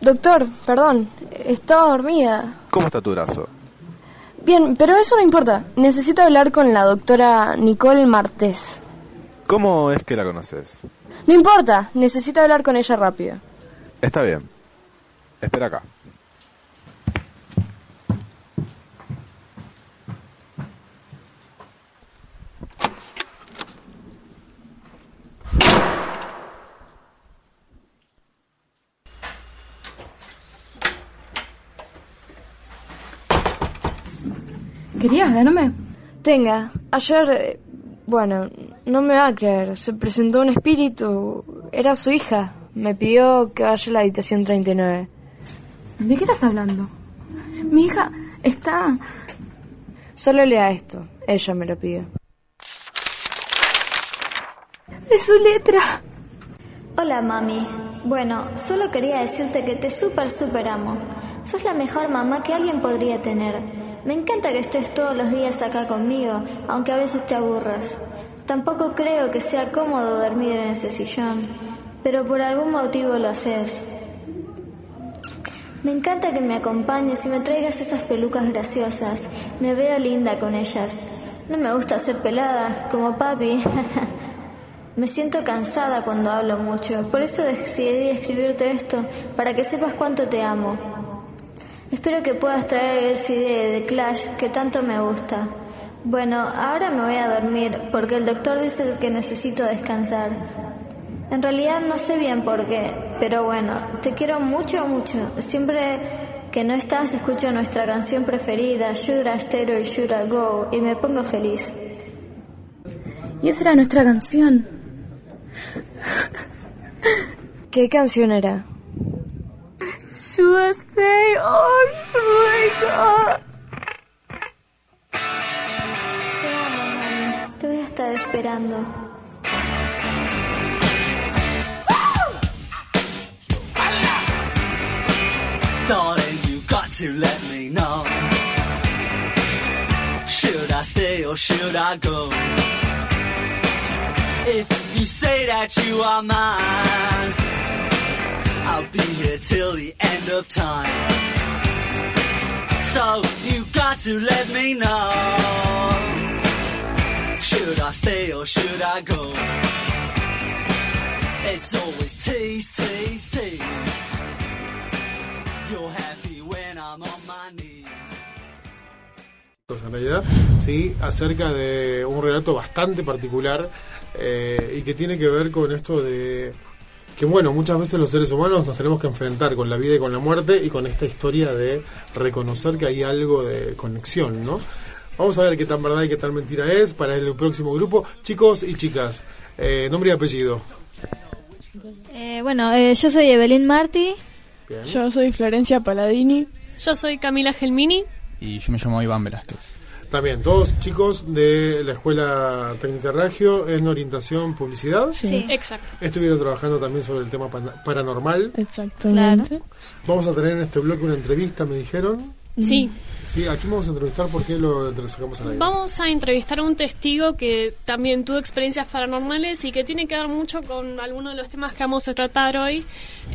Doctor, perdón. Estaba dormida. ¿Cómo está tu brazo? Bien, pero eso no importa. Necesito hablar con la doctora Nicole Martés. ¿Cómo es que la conoces? No importa. Necesito hablar con ella rápido. Está bien. Espera acá. ¿Querías verme? Tenga, ayer, eh, bueno, no me va a creer, se presentó un espíritu, era su hija, me pidió que vaya a la habitación 39. ¿De qué estás hablando? Mi hija está... Solo lea esto, ella me lo pidió. Es su letra. Hola, mami. Bueno, solo quería decirte que te súper, súper amo. Sos la mejor mamá que alguien podría tener. Me encanta que estés todos los días acá conmigo, aunque a veces te aburras. Tampoco creo que sea cómodo dormir en ese sillón, pero por algún motivo lo haces. Me encanta que me acompañes y me traigas esas pelucas graciosas. Me veo linda con ellas. No me gusta ser pelada, como papi. me siento cansada cuando hablo mucho, por eso decidí escribirte esto, para que sepas cuánto te amo. Espero que puedas traer el CD de Clash que tanto me gusta. Bueno, ahora me voy a dormir porque el doctor dice que necesito descansar. En realidad no sé bien por qué, pero bueno, te quiero mucho, mucho. Siempre que no estás escucho nuestra canción preferida, Should I Stay or Should I Go, y me pongo feliz. Y esa era nuestra canción. ¿Qué canción era? Should I stay or oh should I go? Te amo, mami. Te voy a estar esperando. Darling, you got to let me know. Should I stay or should I go? If you say that you are mine, I'll be here till the end of time. So you got to let me know. Should I stay or should I go? It's always tease, tease, tease. You're happy when I'm on my knees. en realidad, sí, acerca de un relato bastante particular eh, y que tiene que ver con esto de que, bueno, muchas veces los seres humanos nos tenemos que enfrentar con la vida y con la muerte y con esta historia de reconocer que hay algo de conexión, ¿no? Vamos a ver qué tan verdad y qué tan mentira es para el próximo grupo. Chicos y chicas, eh, nombre y apellido. Eh, bueno, eh, yo soy Evelyn Martí. Yo soy Florencia Paladini. Yo soy Camila Gelmini. Y yo me llamo Iván Velázquez. También, todos chicos de la Escuela Técnica Ragio en orientación publicidad. Sí, exacto. Estuvieron trabajando también sobre el tema paranormal. Exactamente. Vamos a tener en este bloque una entrevista, me dijeron. Sí. Sí, aquí vamos a entrevistar por qué lo sacamos al aire. Vamos a entrevistar a un testigo que también tuvo experiencias paranormales y que tiene que ver mucho con algunos de los temas que vamos a tratar hoy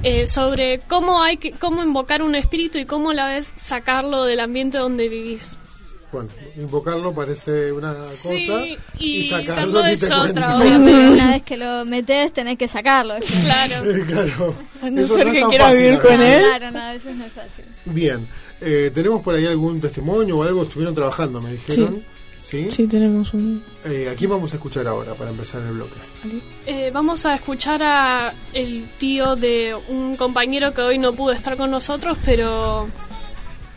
eh, sobre cómo hay que cómo invocar un espíritu y cómo a la vez sacarlo del ambiente donde vivís. Bueno, invocarlo parece una cosa Sí, y sacarlo sacarlo ni es te otra. Pero una vez que lo metes tenés que sacarlo. Claro. claro. A no Eso ser no es que tan quiera fácil vivir con él. Claro, no, a veces no es fácil. Bien. Eh, ¿Tenemos por ahí algún testimonio o algo? Estuvieron trabajando, me dijeron. Sí. Sí, tenemos un... Eh, ¿A quién vamos a escuchar ahora para empezar el bloque? Eh, vamos a escuchar a el tío de un compañero que hoy no pudo estar con nosotros, pero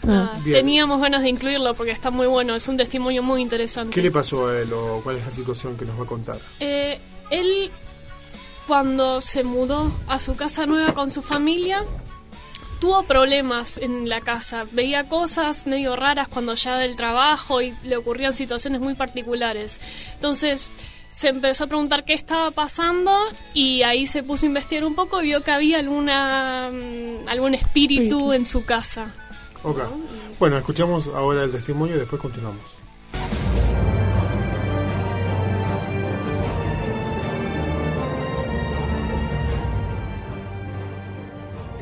Bien. teníamos ganas de incluirlo porque está muy bueno, es un testimonio muy interesante. ¿Qué le pasó a él o cuál es la situación que nos va a contar? Eh, él, cuando se mudó a su casa nueva con su familia, tuvo problemas en la casa. Veía cosas medio raras cuando ya del trabajo y le ocurrían situaciones muy particulares. Entonces se empezó a preguntar qué estaba pasando y ahí se puso a investigar un poco y vio que había alguna mm, algún espíritu en su casa. Ok. Bueno, escuchamos ahora el testimonio y después continuamos.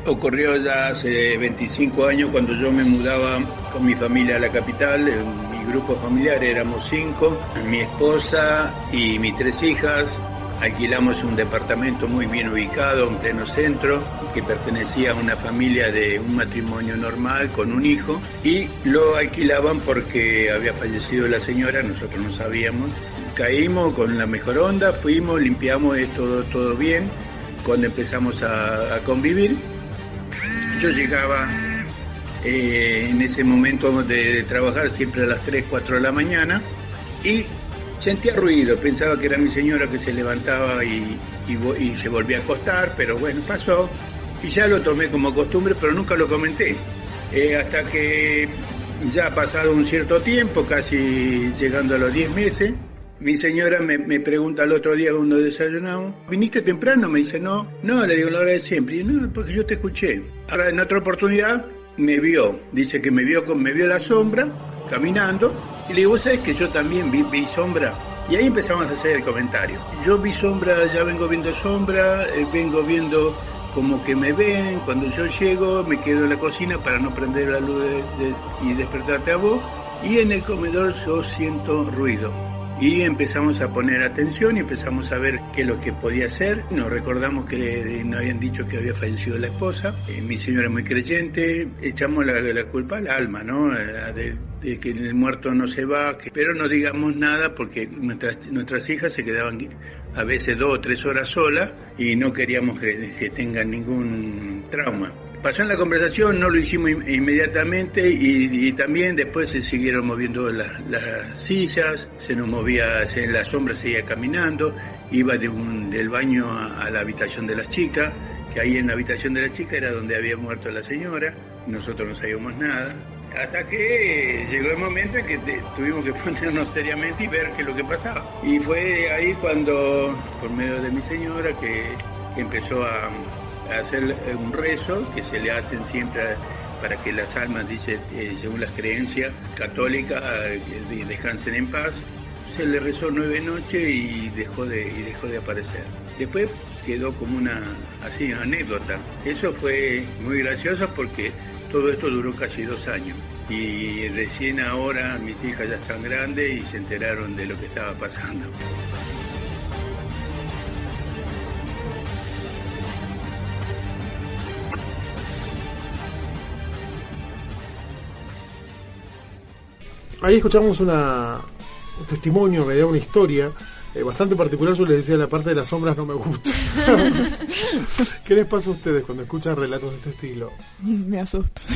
Ocurrió ya hace 25 años cuando yo me mudaba con mi familia a la capital. Mi grupo familiar éramos cinco, mi esposa y mis tres hijas. Alquilamos un departamento muy bien ubicado en pleno centro que pertenecía a una familia de un matrimonio normal con un hijo y lo alquilaban porque había fallecido la señora, nosotros no sabíamos. Caímos con la mejor onda, fuimos, limpiamos todo, todo bien. Cuando empezamos a, convivir, yo llegaba eh, en ese momento de, trabajar siempre a las 3, 4 de la mañana y sentía ruido, pensaba que era mi señora que se levantaba y, y se volvía a acostar, pero bueno, pasó y ya lo tomé como costumbre, pero nunca lo comenté. Eh, hasta que ya ha pasado un cierto tiempo, casi llegando a los 10 meses, mi señora me, pregunta el otro día cuando desayunamos, ¿viniste temprano? Me dice, no, no, le digo la hora de siempre. Y no, porque yo te escuché. Ahora en otra oportunidad me vio, dice que me vio, me vio la sombra caminando y le digo, ¿vos sabés que yo también vi, vi sombra? Y ahí empezamos a hacer el comentario. Yo vi sombra, ya vengo viendo sombra, eh, vengo viendo como que me ven, cuando yo llego me quedo en la cocina para no prender la luz de- de- y despertarte a vos y en el comedor yo siento ruido. Y empezamos a poner atención y empezamos a ver qué es lo que podía hacer. Nos recordamos que nos habían dicho que había fallecido la esposa. Eh, mi señora es muy creyente. Echamos la, la culpa al alma, ¿no? De, de que el muerto no se va. que- pero no digamos nada porque nuestras, nuestras hijas se quedaban a veces dos o tres horas solas y no queríamos que, que tengan ningún trauma. Pasó en la conversación, no lo hicimos in- inmediatamente y, también después se siguieron moviendo la- las sillas, se nos movía, se- la sombra seguía caminando, iba de un- del baño a, a la habitación de las chicas, que ahí en la habitación de la chica era donde había muerto la señora, nosotros no sabíamos nada. Hasta que llegó el momento en que tuvimos que ponernos seriamente y ver qué es lo que pasaba. Y fue ahí cuando, por medio de mi señora, que empezó a, hacer un rezo que se le hacen siempre para que las almas, dice, eh, según las creencias católicas, eh, descansen en paz. Se le rezó nueve noches y dejó de, y dejó de aparecer. Después quedó como una así anécdota. Eso fue muy gracioso porque todo esto duró casi dos años. Y recién ahora mis hijas ya están grandes y se enteraron de lo que estaba pasando. Ahí escuchamos un testimonio, en realidad una historia eh, bastante particular. Yo les decía, la parte de las sombras no me gusta. ¿Qué les pasa a ustedes cuando escuchan relatos de este estilo? Me asusto.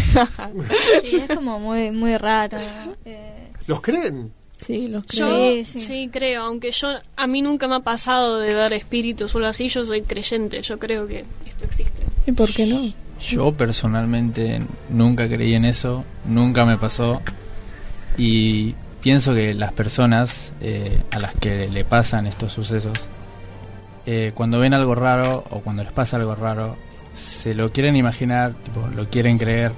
Sí, es como muy, muy raro. eh, ¿Los creen? Sí, los Yo creo. sí, creo, aunque yo a mí nunca me ha pasado de ver espíritus o algo así, yo soy creyente, yo creo que esto existe. ¿Y por qué no? Yo personalmente nunca creí en eso, nunca me pasó y pienso que las personas eh, a las que le pasan estos sucesos, eh, cuando ven algo raro o cuando les pasa algo raro, se lo quieren imaginar, tipo, lo quieren creer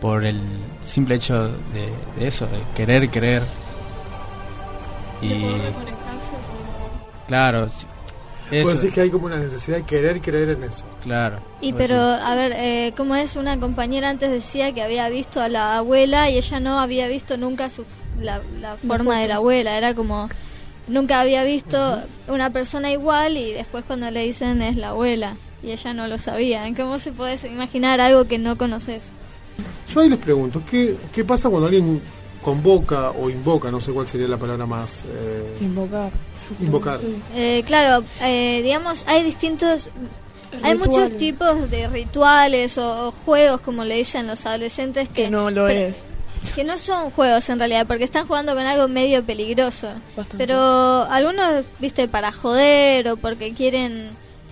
por el simple hecho de, de eso, de querer creer. Y claro, sí, eso, Puedo decir que hay como una necesidad de querer creer en eso. claro. Y pero, a ver, eh, como es una compañera antes decía que había visto a la abuela y ella no había visto nunca su, la, la forma de la abuela, era como nunca había visto una persona igual y después cuando le dicen es la abuela y ella no lo sabía. ¿Cómo se puede imaginar algo que no conoces? Yo ahí les pregunto, ¿qué, qué pasa cuando alguien convoca o invoca, no sé cuál sería la palabra más... eh, Invocar. Invocar. Eh, claro, eh, digamos, hay distintos... Hay muchos tipos de rituales o, o juegos, como le dicen los adolescentes, que, no lo es. Que no son juegos en realidad, porque están jugando con algo medio peligroso. Bastante. Pero algunos, viste, para joder o porque quieren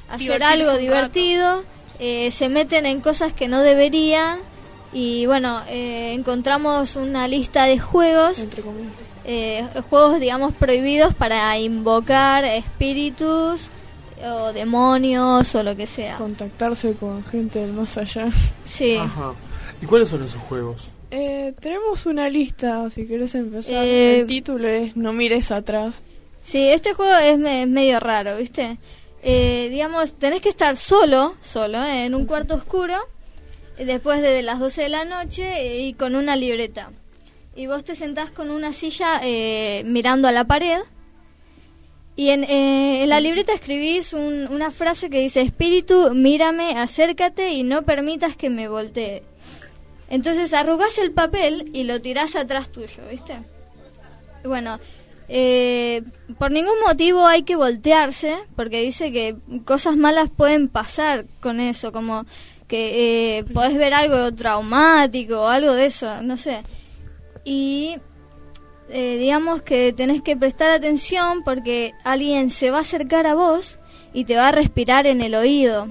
hacer Divertirse algo divertido, eh, se meten en cosas que no deberían. Y bueno, eh, encontramos una lista de juegos, eh, juegos digamos prohibidos para invocar espíritus o demonios o lo que sea. Contactarse con gente del más allá. Sí. Ajá. ¿Y cuáles son esos juegos? Eh, tenemos una lista, si quieres empezar. Eh, El título es No mires atrás. Sí, este juego es, me- medio raro, ¿viste? Eh, digamos, tenés que estar solo, solo, eh, en un cuarto oscuro, eh, después de las 12 de la noche y con una libreta. Y vos te sentás con una silla mirando a la pared y en, eh, en la libreta escribís un- una frase que dice, espíritu, mírame, acércate y no permitas que me voltee. Entonces arrugás el papel y lo tirás atrás tuyo, ¿viste? Bueno, eh, por ningún motivo hay que voltearse, porque dice que cosas malas pueden pasar con eso, como que eh, podés ver algo traumático o algo de eso, no sé. Y eh, digamos que tenés que prestar atención porque alguien se va a acercar a vos y te va a respirar en el oído.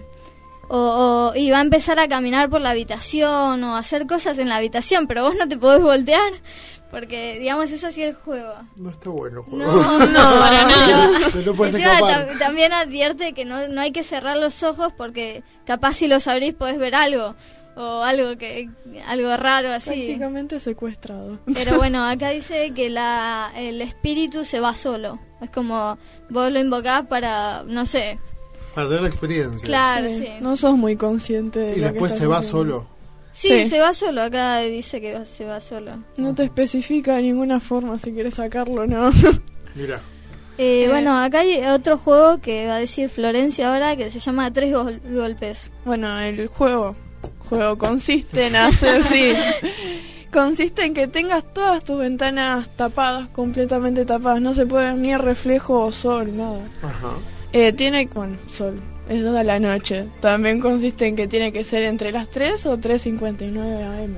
O, o- y va a empezar a caminar por la habitación o a hacer cosas en la habitación, pero vos no te podés voltear porque, digamos, es así el juego. No está bueno el juego. No, no, para nada. Escapar. también advierte que no, no hay que cerrar los ojos porque capaz si los abrís podés ver algo o algo que algo raro así. Prácticamente secuestrado. Pero bueno, acá dice que la, el espíritu se va solo. Es como vos lo invocás para, no sé. Para tener la experiencia. Claro, sí. No sos muy consciente de Y lo después se va solo. Sí, Sí. se va solo. Acá dice que va- se va solo. No te especifica de ninguna forma si quieres sacarlo o no. Mira. Eh, Bueno, acá hay otro juego que va a decir Florencia ahora que se llama Tres Gol- Golpes. Bueno, el juego, juego consiste en hacer, sí, consiste en que tengas todas tus ventanas tapadas, completamente tapadas, no se puede ver ni reflejo o sol, nada. Ajá. Eh, tiene, bueno, sol, es toda la noche. También consiste en que tiene que ser entre las 3 o 3.59 am.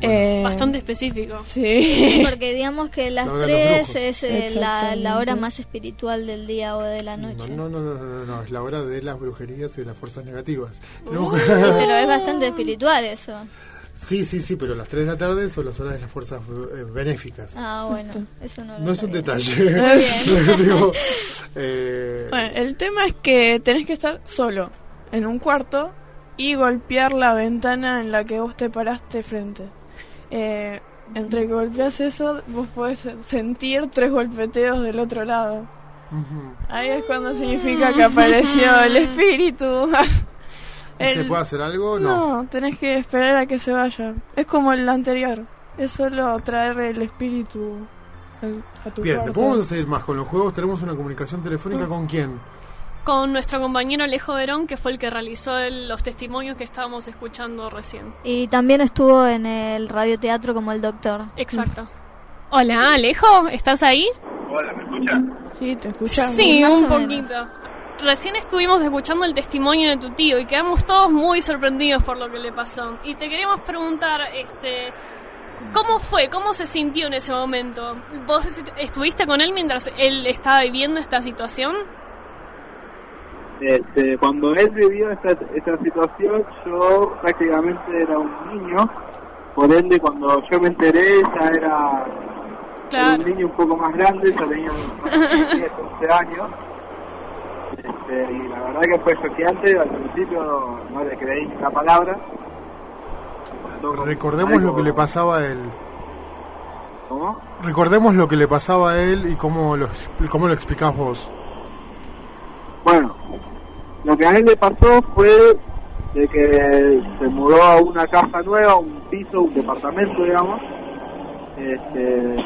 Eh, Bastante específico. Sí. porque digamos que las La hora de los tres brujos. es eh, la, la hora más espiritual del día o de la noche. No, no, no, no, no, no, es la hora de las brujerías y de las fuerzas negativas. Tenemos Sí, pero es bastante espiritual eso. Sí, sí, sí, pero las 3 de la tarde son las horas de las fuerzas eh, benéficas. Ah, bueno, eso no lo No es un detalle. Muy bien. Digo, eh, Bueno, el tema es que tenés que estar solo en un cuarto y golpear la ventana en la que vos te paraste frente. Eh, entre que golpeas eso, vos podés sentir tres golpeteos del otro lado. Ahí es cuando significa que apareció el espíritu. ¿Y ¿Se El- puede hacer algo? No. No, tenés que esperar a que se vaya. Es como el anterior. Es solo traer el espíritu al- a tu Bien, cuarto. después vamos a seguir más con los juegos. Tenemos una comunicación telefónica con quién? Con nuestro compañero Alejo Verón, que fue el que realizó el- los testimonios que estábamos escuchando recién. Y también estuvo en el radioteatro como el doctor. Exacto. Hola, Alejo, ¿estás ahí? Hola, ¿me escuchas? Sí, te escuchamos. Sí, un o menos. Recién estuvimos escuchando el testimonio de tu tío y quedamos todos muy sorprendidos por lo que le pasó. Y te queríamos preguntar, este, ¿cómo fue? ¿Cómo se sintió en ese momento? ¿Vos estuviste con él mientras él estaba viviendo esta situación? Este, cuando él vivió esta, esta situación, yo prácticamente era un niño, por ende cuando yo me enteré ya era, un niño un poco más grande, ya tenía unos 10, 11 años, este, y la verdad que fue choqueante, al principio no le creí ni una palabra. Recordemos lo que le pasaba a él. ¿Cómo? Recordemos lo que le pasaba a él y cómo lo, cómo lo explicás vos. Bueno, lo que a él le pasó fue de que se mudó a una casa nueva, un piso, un departamento, digamos. Este,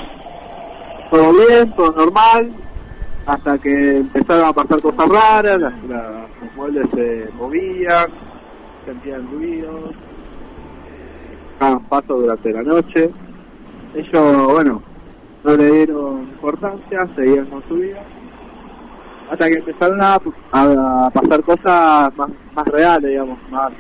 todo bien, todo normal, hasta que empezaron a pasar cosas raras, las- la- los muebles se movían, sentían ruidos, daban paso durante la noche. Ellos, bueno, no le dieron importancia, seguían con su vida hasta que empezaron a, pasar cosas más, reales, digamos, más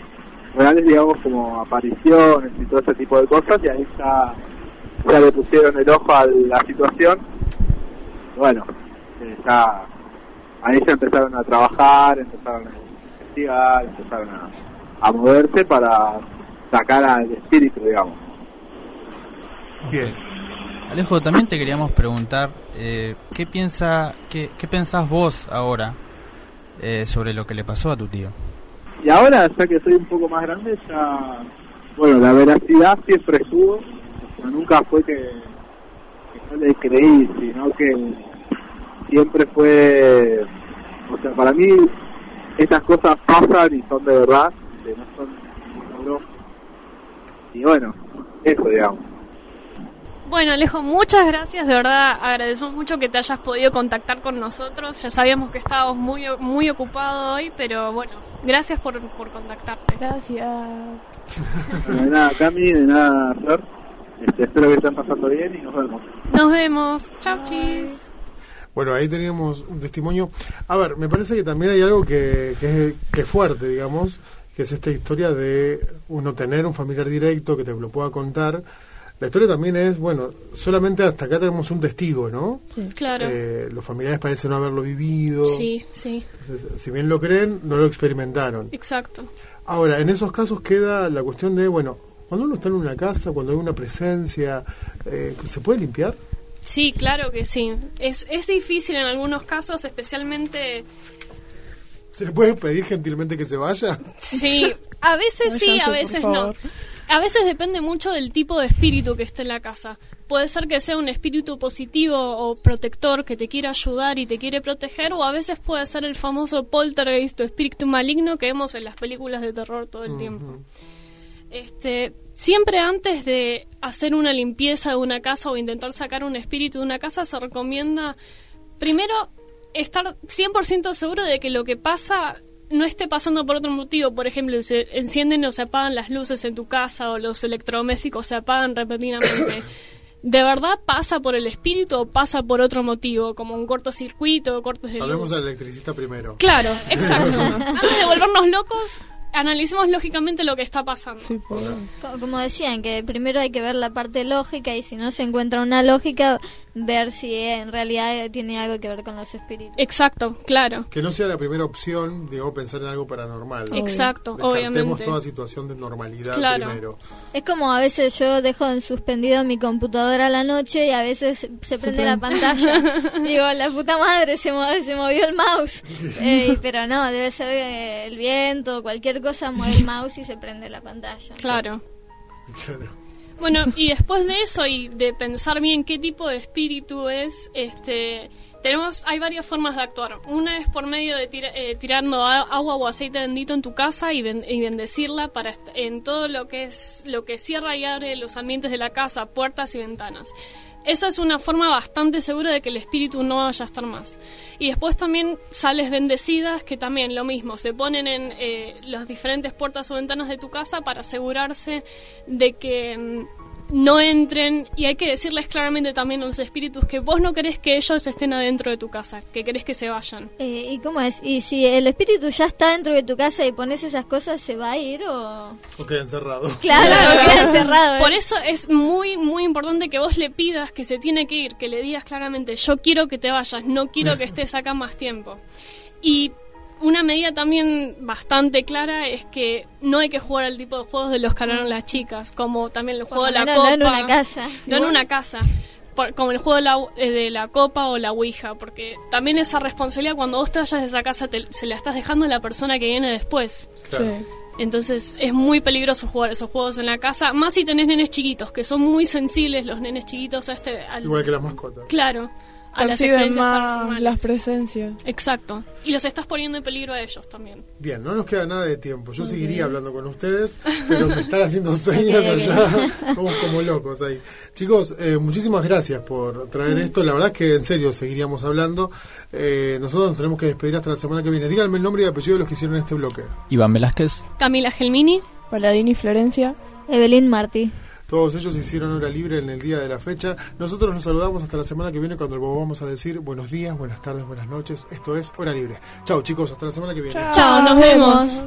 reales, digamos, como apariciones y todo ese tipo de cosas, y ahí ya le pusieron el ojo a la situación. Bueno, ya, ahí ya empezaron a trabajar, empezaron a investigar, empezaron a, a moverse para sacar al espíritu, digamos. Bien. Alejo, también te queríamos preguntar, eh, ¿qué, piensa, qué, ¿qué pensás vos ahora eh, sobre lo que le pasó a tu tío? Y ahora, ya que soy un poco más grande, ya, bueno, la veracidad siempre estuvo, o sea, nunca fue que, que no le creí, sino que siempre fue, o sea, para mí estas cosas pasan y son de verdad, que no son. Y bueno, eso digamos. Bueno, Alejo, muchas gracias. De verdad, agradecemos mucho que te hayas podido contactar con nosotros. Ya sabíamos que estabas muy, muy ocupado hoy, pero bueno, gracias por, por contactarte. Gracias. De nada, Cami, de nada, Flor. Este, espero que estén pasando bien y nos vemos. Nos vemos. Chau, chis. Bueno, ahí teníamos un testimonio. A ver, me parece que también hay algo que, que, es, que es fuerte, digamos, que es esta historia de uno tener un familiar directo que te lo pueda contar. La historia también es, bueno, solamente hasta acá tenemos un testigo, ¿no? Claro. Eh, los familiares parecen no haberlo vivido. Sí, sí, Entonces, si bien lo creen, no lo experimentaron. exacto. Ahora, en esos casos queda la cuestión de, bueno, cuando uno está en una casa, cuando hay una presencia, eh, ¿se puede limpiar? Sí, claro que sí. Es, es difícil en algunos casos, especialmente... ¿Se le puede pedir gentilmente que se vaya? Sí, a veces sí, a veces no. A veces depende mucho del tipo de espíritu que esté en la casa. Puede ser que sea un espíritu positivo o protector que te quiere ayudar y te quiere proteger, o a veces puede ser el famoso poltergeist o espíritu maligno que vemos en las películas de terror todo el tiempo. Este, siempre antes de hacer una limpieza de una casa o intentar sacar un espíritu de una casa se recomienda primero estar 100% seguro de que lo que pasa no esté pasando por otro motivo. Por ejemplo, se encienden o se apagan las luces en tu casa o los electrodomésticos se apagan repentinamente. ¿De verdad pasa por el espíritu o pasa por otro motivo? Como un cortocircuito, cortes de Salvemos luz. al electricista primero. Claro, exacto. Antes de volvernos locos, analicemos lógicamente lo que está pasando. Co- Como decían, que primero hay que ver la parte lógica y si no se encuentra una lógica, ver si en realidad tiene algo que ver con los espíritus. Exacto, claro. Que no sea la primera opción, digo, pensar en algo paranormal. ¿no? Exacto, Descartemos obviamente. toda situación de normalidad Claro. primero. Es como a veces yo dejo en suspendido mi computadora a la noche y a veces se prende la pantalla. Digo, la puta madre, se, mo- se movió el mouse. Eh, pero no, debe ser eh, el viento, cualquier cosa mueve el mouse y se prende la pantalla. Claro. Bueno, y después de eso y de pensar bien qué tipo de espíritu es, este, tenemos, hay varias formas de actuar. Una es por medio de tira- eh, tirando a- agua o aceite bendito en tu casa y, y bendecirla para en todo lo que es lo que cierra y abre los ambientes de la casa, puertas y ventanas. Esa es una forma bastante segura de que el espíritu no vaya a estar más. Y después también sales bendecidas, que también lo mismo, se ponen en eh, las diferentes puertas o ventanas de tu casa para asegurarse de que mm, no entren. Y hay que decirles claramente también a los espíritus que vos no querés que ellos estén adentro de tu casa, que querés que se vayan. Eh, ¿Y cómo es? ¿Y si el espíritu ya está dentro de tu casa y pones esas cosas, se va a ir o...? O queda encerrado. Claro, queda encerrado, ¿eh? Por eso es muy, muy importante que vos le pidas que se tiene que ir, que le digas claramente, yo quiero que te vayas, no quiero que estés acá más tiempo. Y una medida también bastante clara es que no hay que jugar al tipo de juegos de los que hablaron las chicas, como también el juego de la copa. no en una casa. No en una casa. Por- como el juego de la, eh, de la copa o la ouija, porque también esa responsabilidad cuando vos te vayas de esa casa te- se la estás dejando a la persona que viene después. Entonces es muy peligroso jugar esos juegos en la casa, más si tenés nenes chiquitos, que son muy sensibles los nenes chiquitos a este... al- Igual que las mascotas. Claro, a las experiencias más las presencias. Exacto. Y los estás poniendo en peligro a ellos también. Bien, no nos queda nada de tiempo. Yo seguiría hablando con ustedes, pero me están haciendo señas allá. Estamos como locos ahí. Chicos, eh, muchísimas gracias por traer esto. La verdad es que en serio seguiríamos hablando. Eh, nosotros nos tenemos que despedir hasta la semana que viene. Díganme el nombre y apellido de los que hicieron este bloque. Iván Velázquez. Camila Gelmini. Paladini Florencia. Evelyn Martí. Todos ellos hicieron hora libre en el día de la fecha. Nosotros nos saludamos hasta la semana que viene cuando volvamos a decir buenos días, buenas tardes, buenas noches. Esto es Hora Libre. Chao chicos, hasta la semana que viene. Chao, nos vemos.